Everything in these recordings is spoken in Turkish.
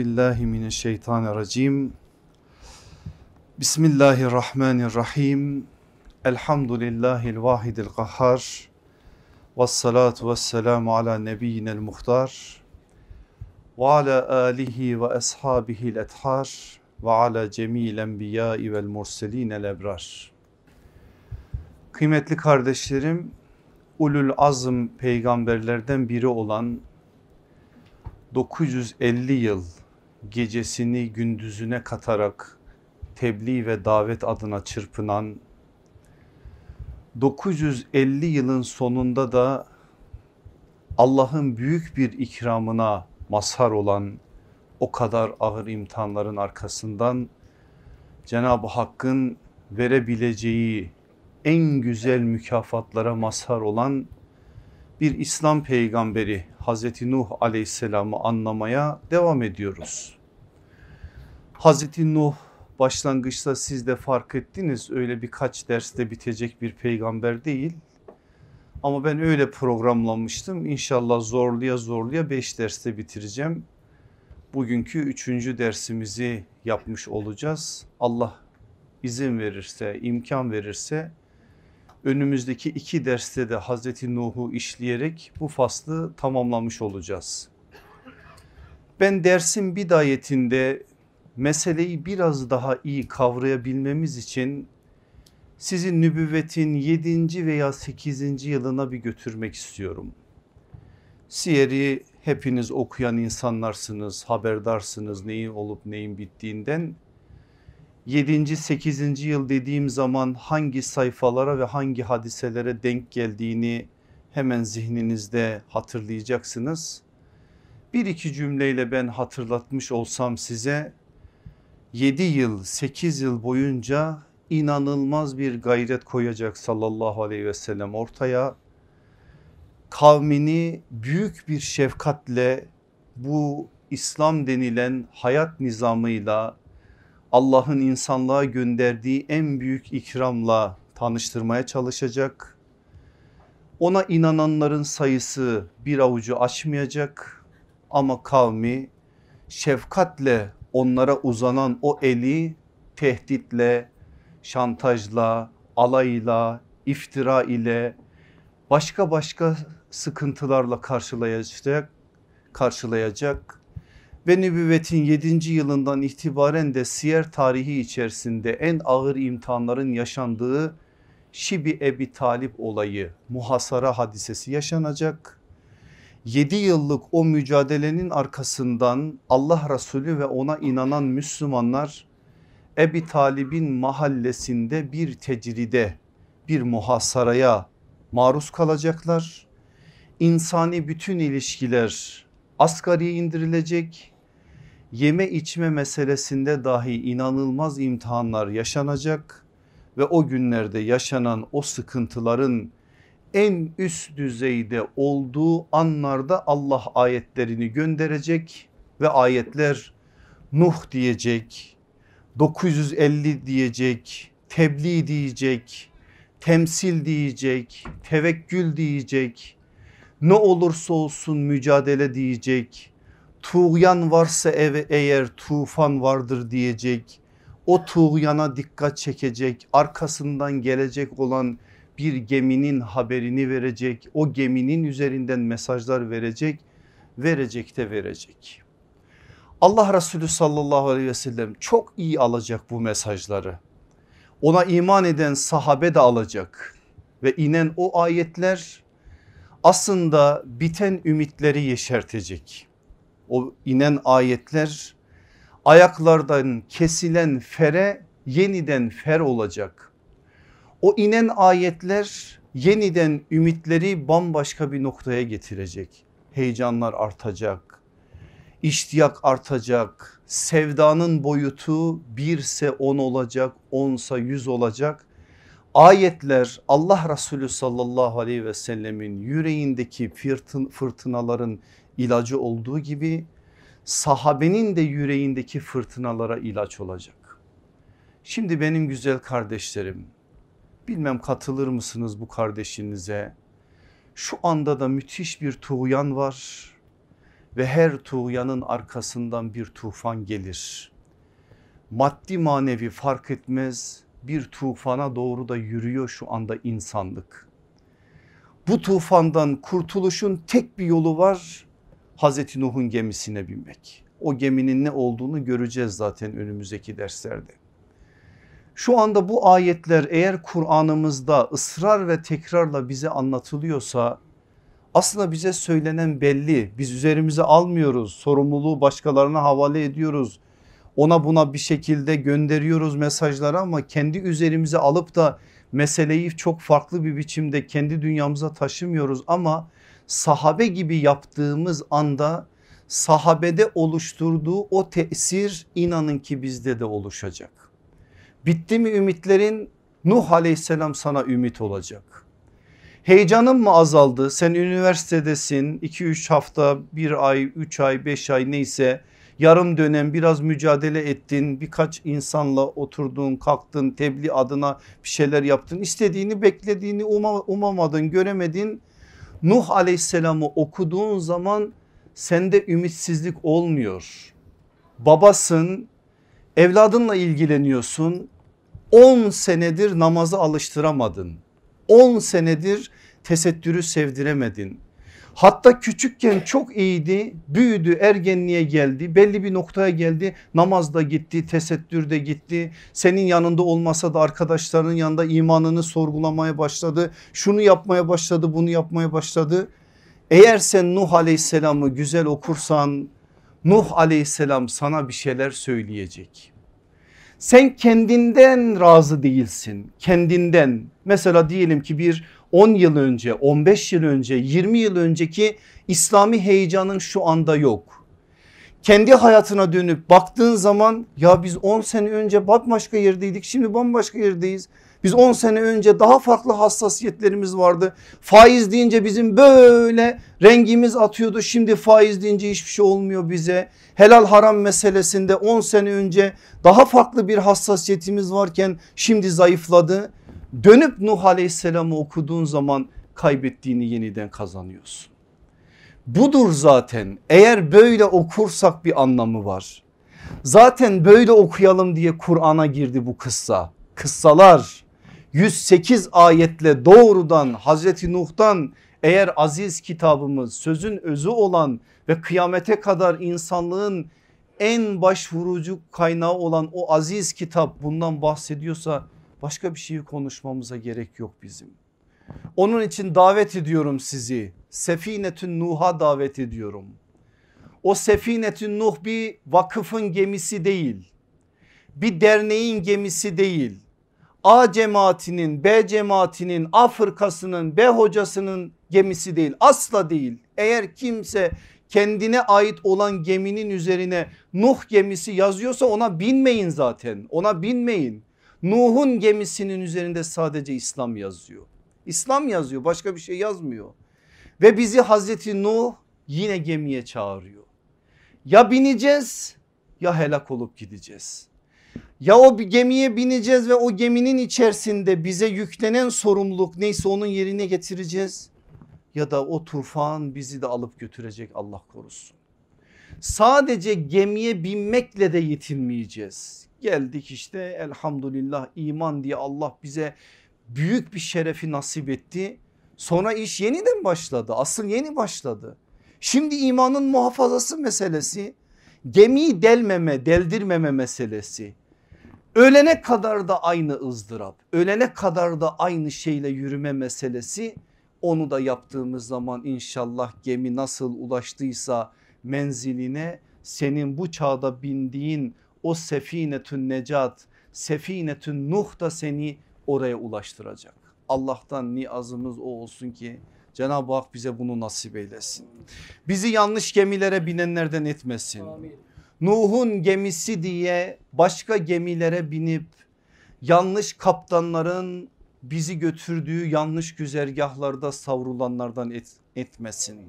Billahi mineşşeytanirracim. Bismillahirrahmanirrahim. Elhamdülillahil vahidil kahhar. Ves salatu ves selamu ala nebiyyinel muhtar. Ve ala alihi ve ashabihil ethar. Ve ala cemil enbiyai vel murselinel ebrar. Kıymetli kardeşlerim, ulul azm peygamberlerden biri olan 950 yıl gecesini gündüzüne katarak tebliğ ve davet adına çırpınan 950 yılın sonunda da Allah'ın büyük bir ikramına mazhar olan o kadar ağır imtihanların arkasından Cenab-ı Hakk'ın verebileceği en güzel mükafatlara mazhar olan bir İslam peygamberi Hazreti Nuh aleyhisselamı anlamaya devam ediyoruz. Hazreti Nuh başlangıçta siz de fark ettiniz öyle birkaç derste bitecek bir peygamber değil. Ama ben öyle programlamıştım İnşallah zorluya zorluya beş derste bitireceğim. Bugünkü üçüncü dersimizi yapmış olacağız. Allah izin verirse imkan verirse önümüzdeki iki derste de Hazreti Nuh'u işleyerek bu faslı tamamlamış olacağız. Ben dersin bidayetinde meseleyi biraz daha iyi kavrayabilmemiz için sizin nübüvvetin 7. veya 8. yılına bir götürmek istiyorum. Siyeri hepiniz okuyan insanlarsınız, haberdarsınız neyin olup neyin bittiğinden 7. 8. yıl dediğim zaman hangi sayfalara ve hangi hadiselere denk geldiğini hemen zihninizde hatırlayacaksınız. Bir iki cümleyle ben hatırlatmış olsam size 7 yıl 8 yıl boyunca inanılmaz bir gayret koyacak sallallahu aleyhi ve sellem ortaya. Kavmini büyük bir şefkatle bu İslam denilen hayat nizamıyla Allah'ın insanlığa gönderdiği en büyük ikramla tanıştırmaya çalışacak. Ona inananların sayısı bir avucu aşmayacak ama kavmi şefkatle onlara uzanan o eli tehditle, şantajla, alayla, iftira ile başka başka sıkıntılarla karşılayacak, karşılayacak ve nübüvvetin 7. yılından itibaren de siyer tarihi içerisinde en ağır imtihanların yaşandığı Şibi Ebi Talip olayı muhasara hadisesi yaşanacak. 7 yıllık o mücadelenin arkasından Allah Resulü ve ona inanan Müslümanlar Ebi Talib'in mahallesinde bir tecride bir muhasaraya maruz kalacaklar. İnsani bütün ilişkiler asgariye indirilecek yeme içme meselesinde dahi inanılmaz imtihanlar yaşanacak ve o günlerde yaşanan o sıkıntıların en üst düzeyde olduğu anlarda Allah ayetlerini gönderecek ve ayetler Nuh diyecek, 950 diyecek, tebliğ diyecek, temsil diyecek, tevekkül diyecek, ne olursa olsun mücadele diyecek, tuğyan varsa ev, eğer tufan vardır diyecek. O tuğyana dikkat çekecek arkasından gelecek olan bir geminin haberini verecek. O geminin üzerinden mesajlar verecek verecek de verecek. Allah Resulü sallallahu aleyhi ve sellem çok iyi alacak bu mesajları. Ona iman eden sahabe de alacak ve inen o ayetler aslında biten ümitleri yeşertecek o inen ayetler ayaklardan kesilen fere yeniden fer olacak. O inen ayetler yeniden ümitleri bambaşka bir noktaya getirecek. Heyecanlar artacak, iştiyak artacak, sevdanın boyutu birse on olacak, onsa yüz olacak. Ayetler Allah Resulü sallallahu aleyhi ve sellemin yüreğindeki fırtınaların ilacı olduğu gibi sahabenin de yüreğindeki fırtınalara ilaç olacak. Şimdi benim güzel kardeşlerim bilmem katılır mısınız bu kardeşinize? Şu anda da müthiş bir tuğyan var ve her tuğyanın arkasından bir tufan gelir. Maddi manevi fark etmez bir tufana doğru da yürüyor şu anda insanlık. Bu tufandan kurtuluşun tek bir yolu var Hazreti Nuh'un gemisine binmek. O geminin ne olduğunu göreceğiz zaten önümüzdeki derslerde. Şu anda bu ayetler eğer Kur'an'ımızda ısrar ve tekrarla bize anlatılıyorsa aslında bize söylenen belli. Biz üzerimize almıyoruz. Sorumluluğu başkalarına havale ediyoruz. Ona buna bir şekilde gönderiyoruz mesajları ama kendi üzerimize alıp da meseleyi çok farklı bir biçimde kendi dünyamıza taşımıyoruz ama sahabe gibi yaptığımız anda sahabede oluşturduğu o tesir inanın ki bizde de oluşacak. Bitti mi ümitlerin Nuh aleyhisselam sana ümit olacak. Heyecanın mı azaldı? Sen üniversitedesin 2-3 hafta, 1 ay, 3 ay, 5 ay neyse yarım dönem biraz mücadele ettin. Birkaç insanla oturdun, kalktın, tebliğ adına bir şeyler yaptın. İstediğini, beklediğini umamadın, göremedin. Nuh aleyhisselamı okuduğun zaman sende ümitsizlik olmuyor. Babasın, evladınla ilgileniyorsun. 10 senedir namazı alıştıramadın. 10 senedir tesettürü sevdiremedin. Hatta küçükken çok iyiydi büyüdü ergenliğe geldi belli bir noktaya geldi namazda gitti tesettürde gitti senin yanında olmasa da arkadaşlarının yanında imanını sorgulamaya başladı şunu yapmaya başladı bunu yapmaya başladı. Eğer sen Nuh aleyhisselamı güzel okursan Nuh aleyhisselam sana bir şeyler söyleyecek. Sen kendinden razı değilsin kendinden mesela diyelim ki bir 10 yıl önce 15 yıl önce 20 yıl önceki İslami heyecanın şu anda yok. Kendi hayatına dönüp baktığın zaman ya biz 10 sene önce bambaşka yerdeydik şimdi bambaşka yerdeyiz. Biz 10 sene önce daha farklı hassasiyetlerimiz vardı. Faiz deyince bizim böyle rengimiz atıyordu. Şimdi faiz deyince hiçbir şey olmuyor bize. Helal haram meselesinde 10 sene önce daha farklı bir hassasiyetimiz varken şimdi zayıfladı. Dönüp Nuh aleyhisselamı okuduğun zaman kaybettiğini yeniden kazanıyorsun. Budur zaten eğer böyle okursak bir anlamı var. Zaten böyle okuyalım diye Kur'an'a girdi bu kıssa. Kıssalar 108 ayetle doğrudan Hazreti Nuh'tan eğer aziz kitabımız sözün özü olan ve kıyamete kadar insanlığın en başvurucu kaynağı olan o aziz kitap bundan bahsediyorsa başka bir şeyi konuşmamıza gerek yok bizim. Onun için davet ediyorum sizi Sefinetün Nuh'a davet ediyorum. O Sefinetün Nuh bir vakıfın gemisi değil. Bir derneğin gemisi değil. A cemaatinin, B cemaatinin, A fırkasının, B hocasının gemisi değil. Asla değil. Eğer kimse kendine ait olan geminin üzerine Nuh gemisi yazıyorsa ona binmeyin zaten. Ona binmeyin. Nuh'un gemisinin üzerinde sadece İslam yazıyor. İslam yazıyor başka bir şey yazmıyor. Ve bizi Hazreti Nuh yine gemiye çağırıyor. Ya bineceğiz ya helak olup gideceğiz. Ya o bir gemiye bineceğiz ve o geminin içerisinde bize yüklenen sorumluluk neyse onun yerine getireceğiz. Ya da o tufan bizi de alıp götürecek Allah korusun. Sadece gemiye binmekle de yetinmeyeceğiz. Geldik işte elhamdülillah iman diye Allah bize büyük bir şerefi nasip etti. Sonra iş yeniden başladı asıl yeni başladı. Şimdi imanın muhafazası meselesi gemiyi delmeme deldirmeme meselesi. Ölene kadar da aynı ızdırap ölene kadar da aynı şeyle yürüme meselesi onu da yaptığımız zaman inşallah gemi nasıl ulaştıysa menziline senin bu çağda bindiğin o sefinetün necat sefinetün nuh da seni oraya ulaştıracak. Allah'tan niyazımız o olsun ki Cenab-ı Hak bize bunu nasip eylesin. Bizi yanlış gemilere binenlerden etmesin. Nuh'un gemisi diye başka gemilere binip yanlış kaptanların bizi götürdüğü yanlış güzergahlarda savrulanlardan et, etmesin.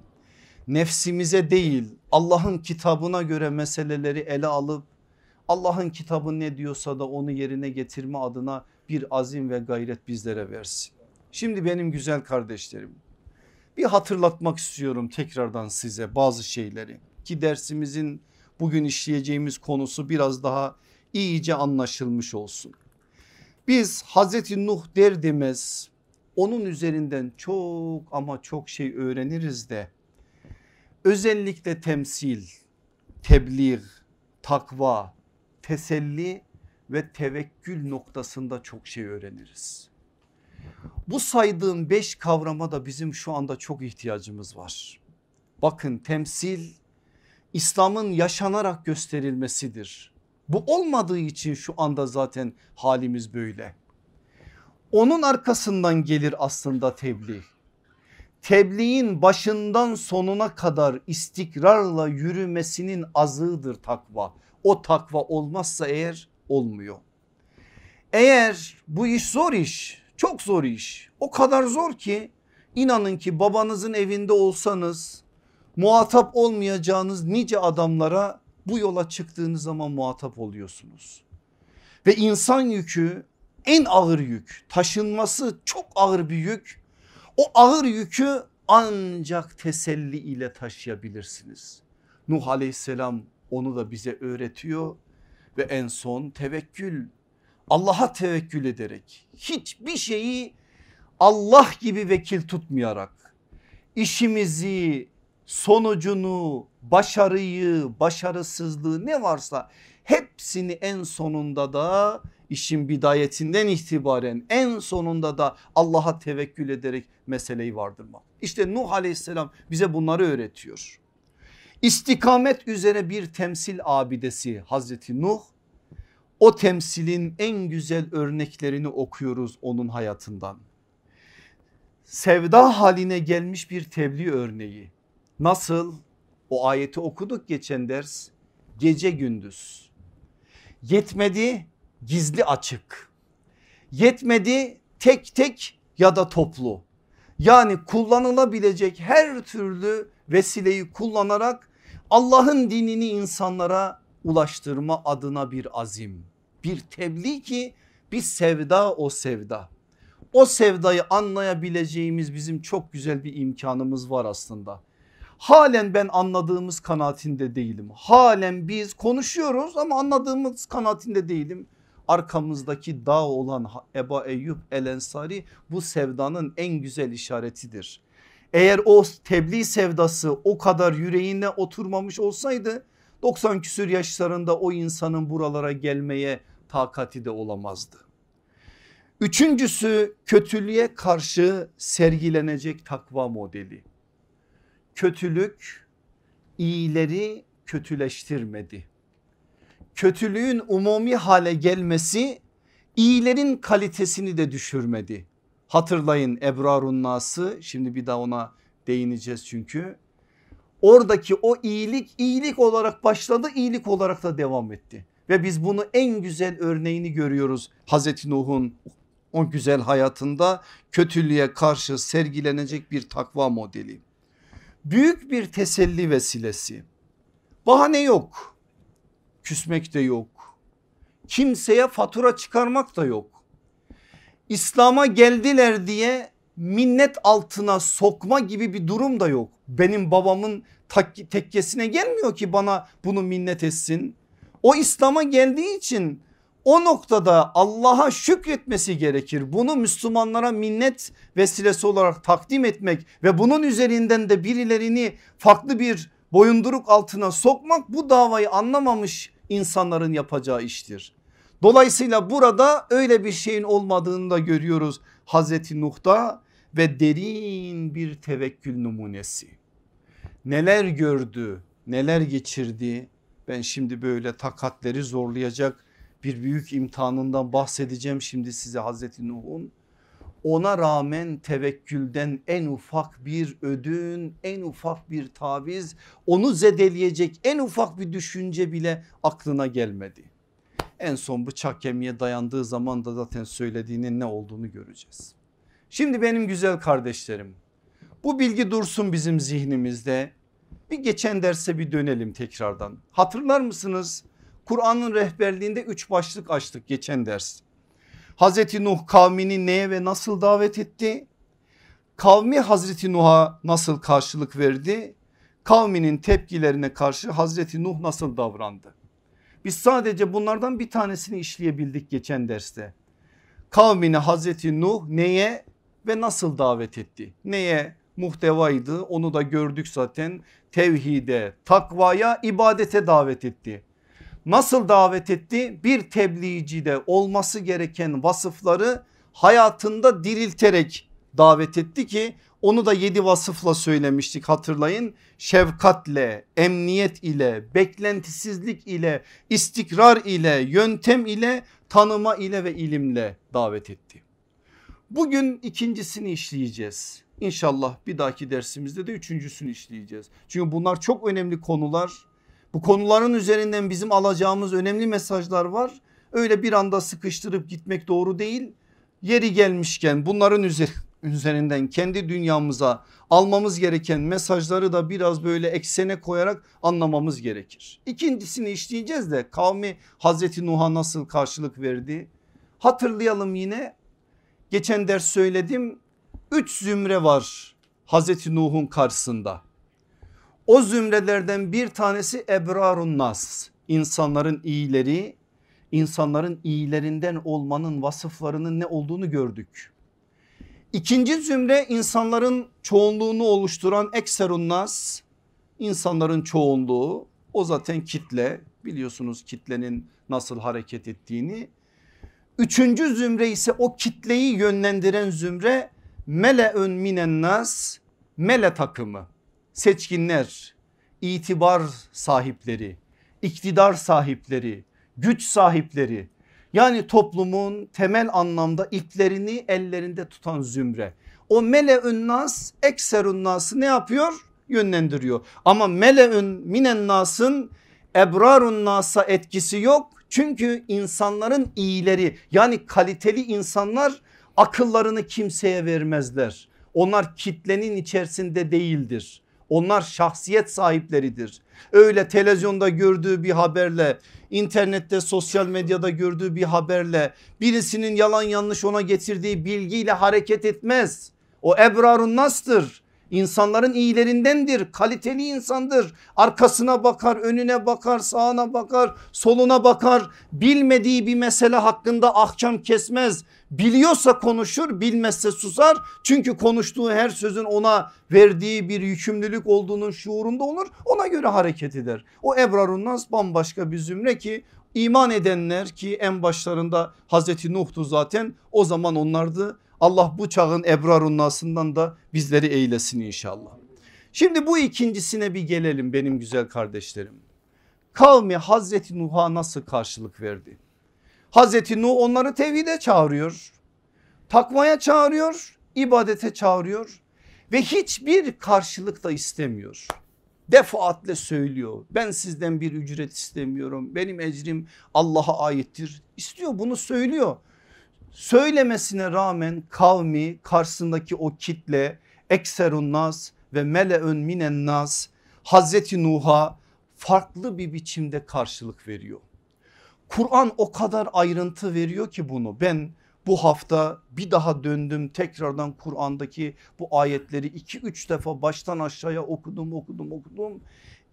Nefsimize değil Allah'ın kitabına göre meseleleri ele alıp Allah'ın kitabı ne diyorsa da onu yerine getirme adına bir azim ve gayret bizlere versin. Şimdi benim güzel kardeşlerim bir hatırlatmak istiyorum tekrardan size bazı şeyleri. ki dersimizin bugün işleyeceğimiz konusu biraz daha iyice anlaşılmış olsun. Biz Hazreti Nuh der demez onun üzerinden çok ama çok şey öğreniriz de özellikle temsil, tebliğ, takva, teselli ve tevekkül noktasında çok şey öğreniriz. Bu saydığım beş kavrama da bizim şu anda çok ihtiyacımız var. Bakın temsil İslam'ın yaşanarak gösterilmesidir. Bu olmadığı için şu anda zaten halimiz böyle. Onun arkasından gelir aslında tebliğ. Tebliğin başından sonuna kadar istikrarla yürümesinin azığıdır takva. O takva olmazsa eğer olmuyor. Eğer bu iş zor iş çok zor iş o kadar zor ki inanın ki babanızın evinde olsanız muhatap olmayacağınız nice adamlara bu yola çıktığınız zaman muhatap oluyorsunuz. Ve insan yükü en ağır yük taşınması çok ağır bir yük. O ağır yükü ancak teselli ile taşıyabilirsiniz. Nuh aleyhisselam onu da bize öğretiyor ve en son tevekkül Allah'a tevekkül ederek hiçbir şeyi Allah gibi vekil tutmayarak işimizi sonucunu başarıyı başarısızlığı ne varsa hepsini en sonunda da işin bidayetinden itibaren en sonunda da Allah'a tevekkül ederek meseleyi vardırmak. İşte Nuh aleyhisselam bize bunları öğretiyor. İstikamet üzere bir temsil abidesi Hazreti Nuh o temsilin en güzel örneklerini okuyoruz onun hayatından. Sevda haline gelmiş bir tebliğ örneği. Nasıl? O ayeti okuduk geçen ders. Gece gündüz. Yetmedi gizli açık. Yetmedi tek tek ya da toplu. Yani kullanılabilecek her türlü vesileyi kullanarak Allah'ın dinini insanlara ulaştırma adına bir azim. Bir tebliğ ki bir sevda o sevda. O sevdayı anlayabileceğimiz bizim çok güzel bir imkanımız var aslında. Halen ben anladığımız kanaatinde değilim. Halen biz konuşuyoruz ama anladığımız kanaatinde değilim. Arkamızdaki dağ olan Eba Eyyub El Ensari bu sevdanın en güzel işaretidir. Eğer o tebliğ sevdası o kadar yüreğine oturmamış olsaydı 90 küsür yaşlarında o insanın buralara gelmeye takati de olamazdı. Üçüncüsü kötülüğe karşı sergilenecek takva modeli. Kötülük iyileri kötüleştirmedi. Kötülüğün umumi hale gelmesi iyilerin kalitesini de düşürmedi. Hatırlayın Ebrarun Nas'ı şimdi bir daha ona değineceğiz çünkü. Oradaki o iyilik iyilik olarak başladı iyilik olarak da devam etti. Ve biz bunu en güzel örneğini görüyoruz Hazreti Nuh'un o güzel hayatında kötülüğe karşı sergilenecek bir takva modeli. Büyük bir teselli vesilesi. Bahane yok. Küsmek de yok. Kimseye fatura çıkarmak da yok. İslam'a geldiler diye minnet altına sokma gibi bir durum da yok. Benim babamın tekkesine gelmiyor ki bana bunu minnet etsin. O İslam'a geldiği için o noktada Allah'a şükretmesi gerekir. Bunu Müslümanlara minnet vesilesi olarak takdim etmek ve bunun üzerinden de birilerini farklı bir boyunduruk altına sokmak bu davayı anlamamış insanların yapacağı iştir. Dolayısıyla burada öyle bir şeyin olmadığını da görüyoruz Hazreti Nuh'da ve derin bir tevekkül numunesi. Neler gördü, neler geçirdi ben şimdi böyle takatleri zorlayacak bir büyük imtihanından bahsedeceğim şimdi size Hazreti Nuh'un. Ona rağmen tevekkülden en ufak bir ödün, en ufak bir taviz, onu zedeleyecek en ufak bir düşünce bile aklına gelmedi. En son bıçak kemiğe dayandığı zaman da zaten söylediğinin ne olduğunu göreceğiz. Şimdi benim güzel kardeşlerim bu bilgi dursun bizim zihnimizde. Bir geçen derse bir dönelim tekrardan. Hatırlar mısınız? Kur'an'ın rehberliğinde üç başlık açtık geçen ders. Hazreti Nuh kavmini neye ve nasıl davet etti? Kavmi Hazreti Nuh'a nasıl karşılık verdi? kavminin tepkilerine karşı Hazreti Nuh nasıl davrandı? Biz sadece bunlardan bir tanesini işleyebildik geçen derste. Kavmini Hazreti Nuh neye ve nasıl davet etti? Neye muhtevaydı onu da gördük zaten. Tevhide, takvaya, ibadete davet etti. Nasıl davet etti? Bir tebliğcide olması gereken vasıfları hayatında dirilterek davet etti ki onu da yedi vasıfla söylemiştik hatırlayın. Şefkatle, emniyet ile, beklentisizlik ile, istikrar ile, yöntem ile, tanıma ile ve ilimle davet etti. Bugün ikincisini işleyeceğiz. İnşallah bir dahaki dersimizde de üçüncüsünü işleyeceğiz. Çünkü bunlar çok önemli konular. Bu konuların üzerinden bizim alacağımız önemli mesajlar var. Öyle bir anda sıkıştırıp gitmek doğru değil. Yeri gelmişken bunların üzerinden kendi dünyamıza almamız gereken mesajları da biraz böyle eksene koyarak anlamamız gerekir. İkincisini işleyeceğiz de kavmi Hazreti Nuh'a nasıl karşılık verdi? Hatırlayalım yine geçen ders söyledim Üç zümre var Hazreti Nuh'un karşısında. O zümrelerden bir tanesi Ebrarun Nas insanların iyileri insanların iyilerinden olmanın vasıflarının ne olduğunu gördük. İkinci zümre insanların çoğunluğunu oluşturan Ekserun Nas insanların çoğunluğu o zaten kitle biliyorsunuz kitlenin nasıl hareket ettiğini. Üçüncü zümre ise o kitleyi yönlendiren zümre mele'ün minen nas mele takımı seçkinler itibar sahipleri iktidar sahipleri güç sahipleri yani toplumun temel anlamda iplerini ellerinde tutan zümre. O mele'ün nas ekserun nası ne yapıyor? Yönlendiriyor. Ama mele'ün minen nasın ebrarun nasa etkisi yok. Çünkü insanların iyileri yani kaliteli insanlar akıllarını kimseye vermezler. Onlar kitlenin içerisinde değildir. Onlar şahsiyet sahipleridir. Öyle televizyonda gördüğü bir haberle, internette sosyal medyada gördüğü bir haberle, birisinin yalan yanlış ona getirdiği bilgiyle hareket etmez. O ebrarun nastır. İnsanların iyilerindendir kaliteli insandır. Arkasına bakar önüne bakar sağına bakar soluna bakar. Bilmediği bir mesele hakkında ahkam kesmez. Biliyorsa konuşur bilmezse susar. Çünkü konuştuğu her sözün ona verdiği bir yükümlülük olduğunun şuurunda olur ona göre hareket eder. O Ebrarun Nas bambaşka bir zümre ki iman edenler ki en başlarında Hazreti Nuh'tu zaten o zaman onlardı Allah bu çağın Ebrarun da bizleri eylesin inşallah. Şimdi bu ikincisine bir gelelim benim güzel kardeşlerim. Kavmi Hazreti Nuh'a nasıl karşılık verdi? Hazreti Nuh onları tevhide çağırıyor. Takvaya çağırıyor, ibadete çağırıyor ve hiçbir karşılık da istemiyor. Defaatle söylüyor ben sizden bir ücret istemiyorum benim ecrim Allah'a aittir istiyor bunu söylüyor söylemesine rağmen kavmi karşısındaki o kitle ekserun nas ve mele'ün minen nas Hazreti Nuh'a farklı bir biçimde karşılık veriyor. Kur'an o kadar ayrıntı veriyor ki bunu ben bu hafta bir daha döndüm tekrardan Kur'an'daki bu ayetleri 2-3 defa baştan aşağıya okudum okudum okudum.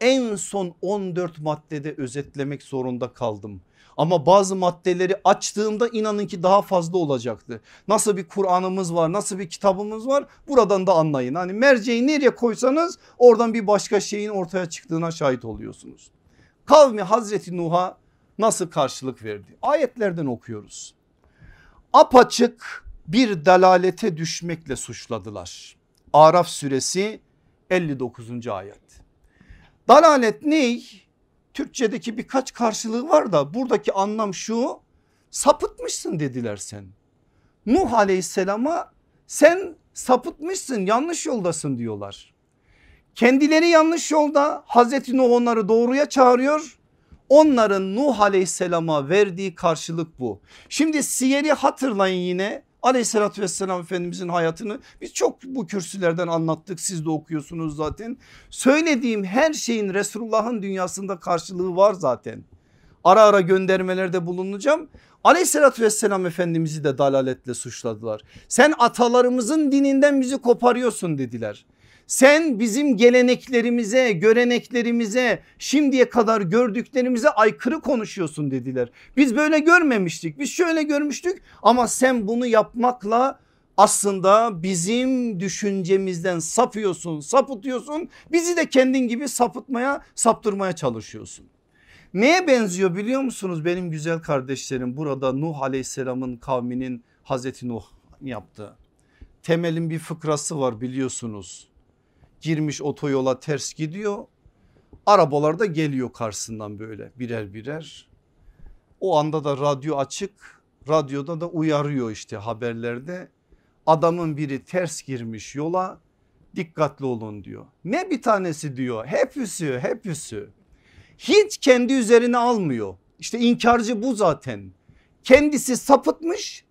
En son 14 maddede özetlemek zorunda kaldım. Ama bazı maddeleri açtığımda inanın ki daha fazla olacaktı. Nasıl bir Kur'an'ımız var nasıl bir kitabımız var buradan da anlayın. Hani merceği nereye koysanız oradan bir başka şeyin ortaya çıktığına şahit oluyorsunuz. Kavmi Hazreti Nuh'a nasıl karşılık verdi? Ayetlerden okuyoruz. Apaçık bir dalalete düşmekle suçladılar. Araf suresi 59. ayet. Dalalet ney? Türkçedeki birkaç karşılığı var da buradaki anlam şu sapıtmışsın dediler sen. Nuh aleyhisselama sen sapıtmışsın yanlış yoldasın diyorlar. Kendileri yanlış yolda Hazreti Nuh onları doğruya çağırıyor. Onların Nuh aleyhisselama verdiği karşılık bu. Şimdi siyeri hatırlayın yine Aleyhissalatü vesselam Efendimizin hayatını biz çok bu kürsülerden anlattık siz de okuyorsunuz zaten. Söylediğim her şeyin Resulullah'ın dünyasında karşılığı var zaten. Ara ara göndermelerde bulunacağım. Aleyhissalatü vesselam Efendimiz'i de dalaletle suçladılar. Sen atalarımızın dininden bizi koparıyorsun dediler. Sen bizim geleneklerimize, göreneklerimize, şimdiye kadar gördüklerimize aykırı konuşuyorsun dediler. Biz böyle görmemiştik. Biz şöyle görmüştük ama sen bunu yapmakla aslında bizim düşüncemizden sapıyorsun, sapıtıyorsun. Bizi de kendin gibi sapıtmaya, saptırmaya çalışıyorsun. Neye benziyor biliyor musunuz benim güzel kardeşlerim? Burada Nuh aleyhisselamın kavminin Hazreti Nuh yaptı. Temel'in bir fıkrası var biliyorsunuz. Girmiş otoyola ters gidiyor. Arabalar da geliyor karşısından böyle birer birer. O anda da radyo açık. Radyoda da uyarıyor işte haberlerde. Adamın biri ters girmiş yola dikkatli olun diyor. Ne bir tanesi diyor hepsi hepsi. Hiç kendi üzerine almıyor. İşte inkarcı bu zaten. Kendisi sapıtmış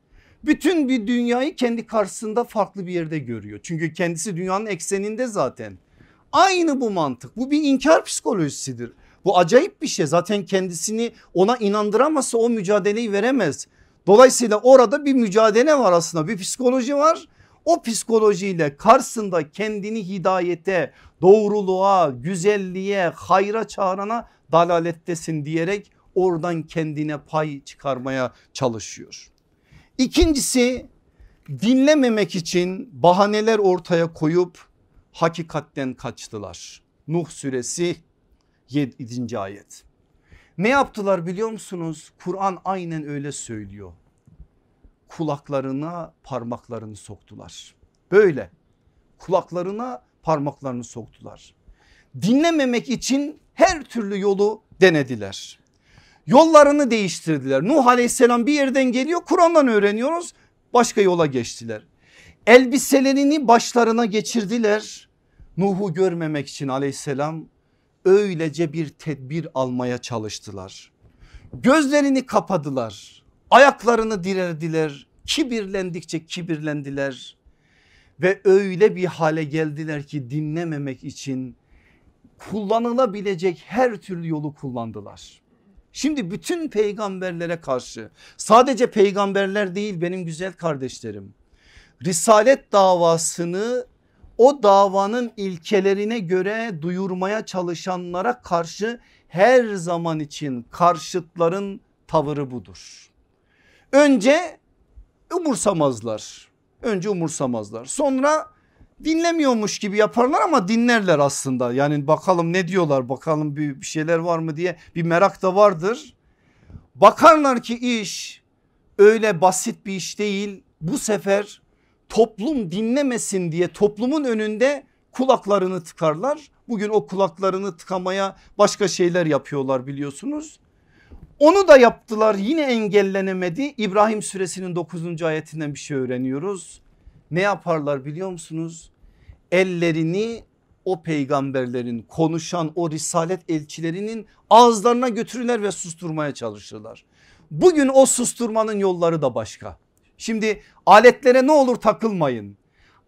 bütün bir dünyayı kendi karşısında farklı bir yerde görüyor. Çünkü kendisi dünyanın ekseninde zaten. Aynı bu mantık bu bir inkar psikolojisidir. Bu acayip bir şey zaten kendisini ona inandıramazsa o mücadeleyi veremez. Dolayısıyla orada bir mücadele var aslında bir psikoloji var. O psikolojiyle karşısında kendini hidayete, doğruluğa, güzelliğe, hayra çağırana dalalettesin diyerek oradan kendine pay çıkarmaya çalışıyor. İkincisi dinlememek için bahaneler ortaya koyup hakikatten kaçtılar. Nuh suresi 7. ayet. Ne yaptılar biliyor musunuz? Kur'an aynen öyle söylüyor. Kulaklarına parmaklarını soktular. Böyle kulaklarına parmaklarını soktular. Dinlememek için her türlü yolu denediler. Yollarını değiştirdiler. Nuh aleyhisselam bir yerden geliyor Kur'an'dan öğreniyoruz başka yola geçtiler. Elbiselerini başlarına geçirdiler. Nuh'u görmemek için aleyhisselam öylece bir tedbir almaya çalıştılar. Gözlerini kapadılar. Ayaklarını direrdiler. Kibirlendikçe kibirlendiler. Ve öyle bir hale geldiler ki dinlememek için kullanılabilecek her türlü yolu kullandılar. Şimdi bütün peygamberlere karşı sadece peygamberler değil benim güzel kardeşlerim. Risalet davasını o davanın ilkelerine göre duyurmaya çalışanlara karşı her zaman için karşıtların tavırı budur. Önce umursamazlar. Önce umursamazlar. Sonra dinlemiyormuş gibi yaparlar ama dinlerler aslında. Yani bakalım ne diyorlar bakalım bir, şeyler var mı diye bir merak da vardır. Bakarlar ki iş öyle basit bir iş değil. Bu sefer toplum dinlemesin diye toplumun önünde kulaklarını tıkarlar. Bugün o kulaklarını tıkamaya başka şeyler yapıyorlar biliyorsunuz. Onu da yaptılar yine engellenemedi. İbrahim suresinin 9. ayetinden bir şey öğreniyoruz ne yaparlar biliyor musunuz? Ellerini o peygamberlerin konuşan o risalet elçilerinin ağızlarına götürürler ve susturmaya çalışırlar. Bugün o susturmanın yolları da başka. Şimdi aletlere ne olur takılmayın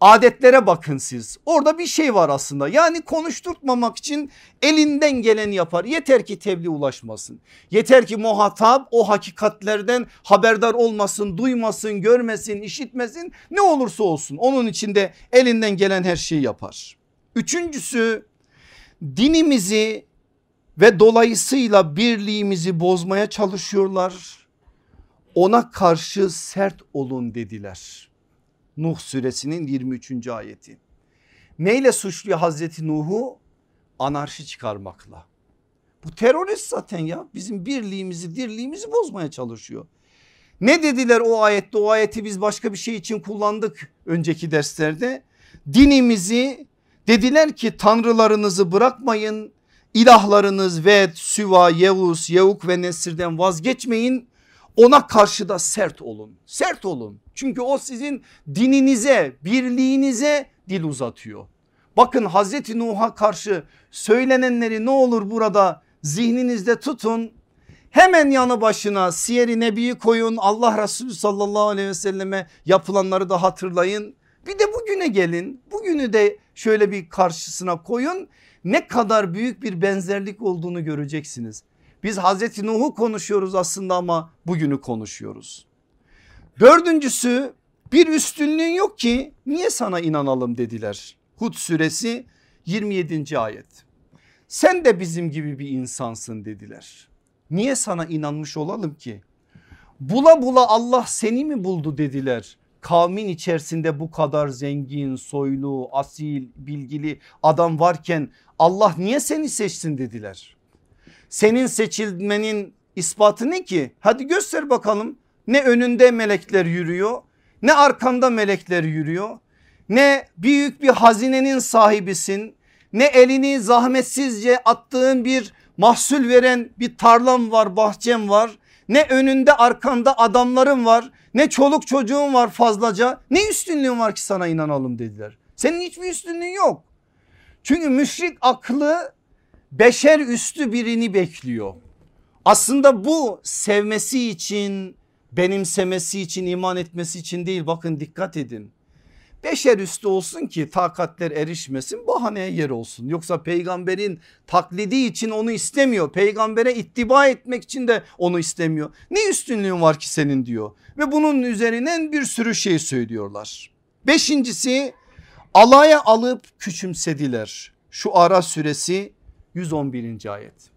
adetlere bakın siz. Orada bir şey var aslında. Yani konuşturtmamak için elinden geleni yapar. Yeter ki tebliğ ulaşmasın. Yeter ki muhatap o hakikatlerden haberdar olmasın, duymasın, görmesin, işitmesin. Ne olursa olsun onun içinde elinden gelen her şeyi yapar. Üçüncüsü dinimizi ve dolayısıyla birliğimizi bozmaya çalışıyorlar. Ona karşı sert olun dediler. Nuh suresinin 23. ayeti. Neyle suçluyor Hazreti Nuh'u? Anarşi çıkarmakla. Bu terörist zaten ya bizim birliğimizi dirliğimizi bozmaya çalışıyor. Ne dediler o ayette o ayeti biz başka bir şey için kullandık önceki derslerde. Dinimizi dediler ki tanrılarınızı bırakmayın ilahlarınız Ved, Süva, Yevus, Yevuk ve Nesir'den vazgeçmeyin ona karşı da sert olun. Sert olun. Çünkü o sizin dininize, birliğinize dil uzatıyor. Bakın Hazreti Nuh'a karşı söylenenleri ne olur burada zihninizde tutun. Hemen yanı başına Siyer-i Nebi'yi koyun Allah Resulü sallallahu aleyhi ve selleme yapılanları da hatırlayın. Bir de bugüne gelin bugünü de şöyle bir karşısına koyun ne kadar büyük bir benzerlik olduğunu göreceksiniz. Biz Hazreti Nuh'u konuşuyoruz aslında ama bugünü konuşuyoruz. Dördüncüsü bir üstünlüğün yok ki niye sana inanalım dediler Hud suresi 27. ayet. Sen de bizim gibi bir insansın dediler. Niye sana inanmış olalım ki? Bula bula Allah seni mi buldu dediler. Kavmin içerisinde bu kadar zengin, soylu, asil, bilgili adam varken Allah niye seni seçsin dediler. Senin seçilmenin ispatı ne ki? Hadi göster bakalım. Ne önünde melekler yürüyor ne arkanda melekler yürüyor ne büyük bir hazinenin sahibisin ne elini zahmetsizce attığın bir mahsul veren bir tarlam var bahçem var ne önünde arkanda adamların var ne çoluk çocuğun var fazlaca ne üstünlüğün var ki sana inanalım dediler. Senin hiçbir üstünlüğün yok. Çünkü müşrik aklı beşer üstü birini bekliyor. Aslında bu sevmesi için benimsemesi için iman etmesi için değil bakın dikkat edin. Beşer üstü olsun ki takatler erişmesin bahaneye yer olsun. Yoksa peygamberin taklidi için onu istemiyor. Peygambere ittiba etmek için de onu istemiyor. Ne üstünlüğün var ki senin diyor. Ve bunun üzerinden bir sürü şey söylüyorlar. Beşincisi alaya alıp küçümsediler. Şu ara süresi 111. ayet.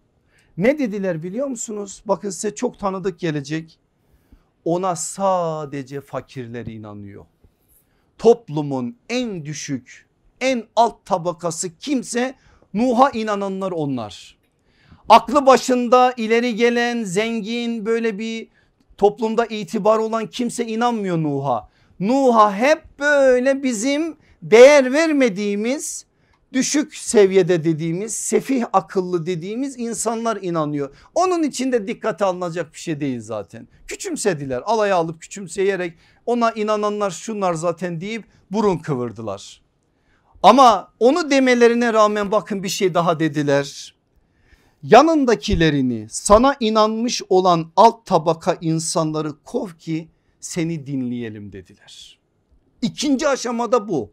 Ne dediler biliyor musunuz? Bakın size çok tanıdık gelecek. Ona sadece fakirler inanıyor toplumun en düşük en alt tabakası kimse Nuh'a inananlar onlar. Aklı başında ileri gelen zengin böyle bir toplumda itibar olan kimse inanmıyor Nuh'a. Nuh'a hep böyle bizim değer vermediğimiz düşük seviyede dediğimiz sefih akıllı dediğimiz insanlar inanıyor. Onun için de dikkate alınacak bir şey değil zaten. Küçümsediler alaya alıp küçümseyerek ona inananlar şunlar zaten deyip burun kıvırdılar. Ama onu demelerine rağmen bakın bir şey daha dediler. Yanındakilerini sana inanmış olan alt tabaka insanları kov ki seni dinleyelim dediler. İkinci aşamada bu.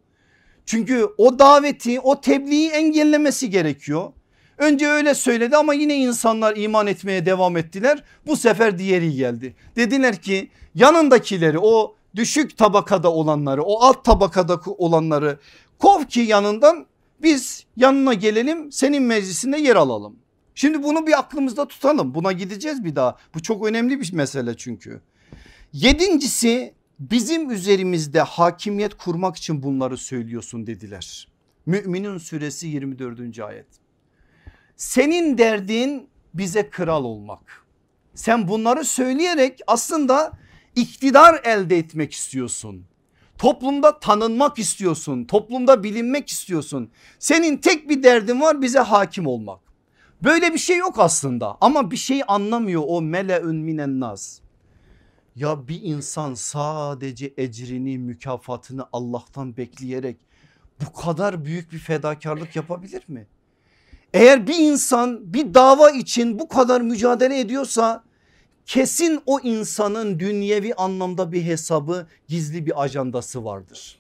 Çünkü o daveti o tebliği engellemesi gerekiyor. Önce öyle söyledi ama yine insanlar iman etmeye devam ettiler. Bu sefer diğeri geldi. Dediler ki yanındakileri o düşük tabakada olanları o alt tabakada olanları kov ki yanından biz yanına gelelim senin meclisinde yer alalım. Şimdi bunu bir aklımızda tutalım buna gideceğiz bir daha bu çok önemli bir mesele çünkü. Yedincisi bizim üzerimizde hakimiyet kurmak için bunları söylüyorsun dediler. Müminin suresi 24. ayet. Senin derdin bize kral olmak. Sen bunları söyleyerek aslında iktidar elde etmek istiyorsun. Toplumda tanınmak istiyorsun. Toplumda bilinmek istiyorsun. Senin tek bir derdin var bize hakim olmak. Böyle bir şey yok aslında ama bir şey anlamıyor o meleün minen nas. Ya bir insan sadece ecrini mükafatını Allah'tan bekleyerek bu kadar büyük bir fedakarlık yapabilir mi? Eğer bir insan bir dava için bu kadar mücadele ediyorsa kesin o insanın dünyevi anlamda bir hesabı gizli bir ajandası vardır.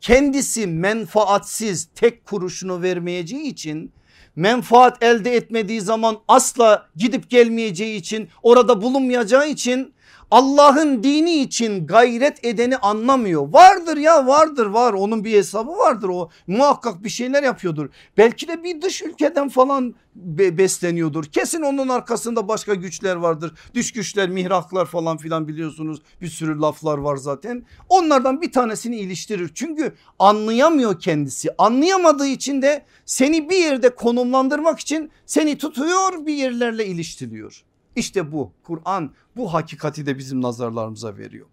Kendisi menfaatsiz tek kuruşunu vermeyeceği için menfaat elde etmediği zaman asla gidip gelmeyeceği için orada bulunmayacağı için Allah'ın dini için gayret edeni anlamıyor. Vardır ya vardır var onun bir hesabı vardır o muhakkak bir şeyler yapıyordur. Belki de bir dış ülkeden falan be besleniyordur. Kesin onun arkasında başka güçler vardır. Dış güçler mihraklar falan filan biliyorsunuz bir sürü laflar var zaten. Onlardan bir tanesini iliştirir. Çünkü anlayamıyor kendisi. Anlayamadığı için de seni bir yerde konumlandırmak için seni tutuyor bir yerlerle iliştiriyor. İşte bu Kur'an bu hakikati de bizim nazarlarımıza veriyor.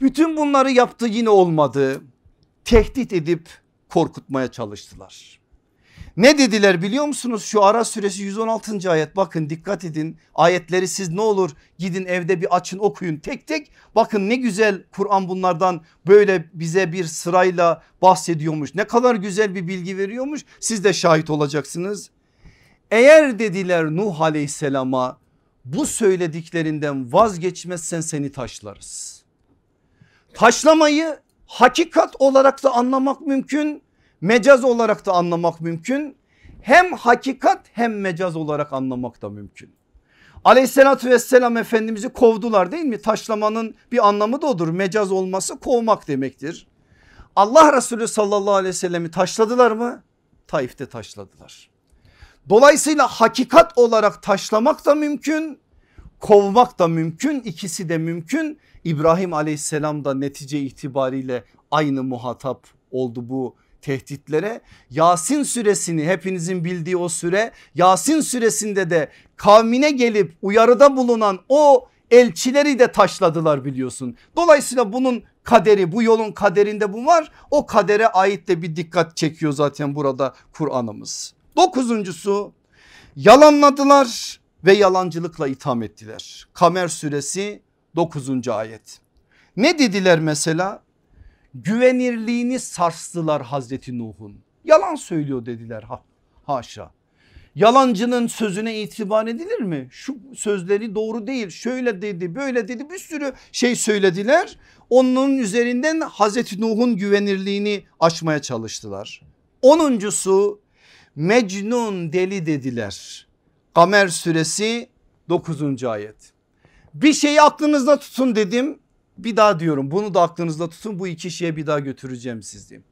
Bütün bunları yaptı yine olmadı. Tehdit edip korkutmaya çalıştılar. Ne dediler biliyor musunuz? Şu ara süresi 116. ayet bakın dikkat edin. Ayetleri siz ne olur gidin evde bir açın okuyun tek tek. Bakın ne güzel Kur'an bunlardan böyle bize bir sırayla bahsediyormuş. Ne kadar güzel bir bilgi veriyormuş. Siz de şahit olacaksınız. Eğer dediler Nuh aleyhisselama bu söylediklerinden vazgeçmezsen seni taşlarız. Taşlamayı hakikat olarak da anlamak mümkün, mecaz olarak da anlamak mümkün. Hem hakikat hem mecaz olarak anlamak da mümkün. Aleyhissalatü vesselam Efendimiz'i kovdular değil mi? Taşlamanın bir anlamı da odur. Mecaz olması kovmak demektir. Allah Resulü sallallahu aleyhi ve sellemi taşladılar mı? Taif'te taşladılar. Dolayısıyla hakikat olarak taşlamak da mümkün, kovmak da mümkün, ikisi de mümkün. İbrahim aleyhisselam da netice itibariyle aynı muhatap oldu bu tehditlere. Yasin süresini hepinizin bildiği o süre Yasin süresinde de kavmine gelip uyarıda bulunan o elçileri de taşladılar biliyorsun. Dolayısıyla bunun kaderi bu yolun kaderinde bu var. O kadere ait de bir dikkat çekiyor zaten burada Kur'an'ımız. Dokuzuncusu yalanladılar ve yalancılıkla itham ettiler. Kamer suresi 9. ayet. Ne dediler mesela? Güvenirliğini sarstılar Hazreti Nuh'un. Yalan söylüyor dediler ha, haşa. Yalancının sözüne itibar edilir mi? Şu sözleri doğru değil şöyle dedi böyle dedi bir sürü şey söylediler. Onun üzerinden Hazreti Nuh'un güvenirliğini aşmaya çalıştılar. Onuncusu Mecnun deli dediler. Kamer suresi 9. ayet. Bir şeyi aklınızda tutun dedim. Bir daha diyorum bunu da aklınızda tutun bu iki şeye bir daha götüreceğim sizi.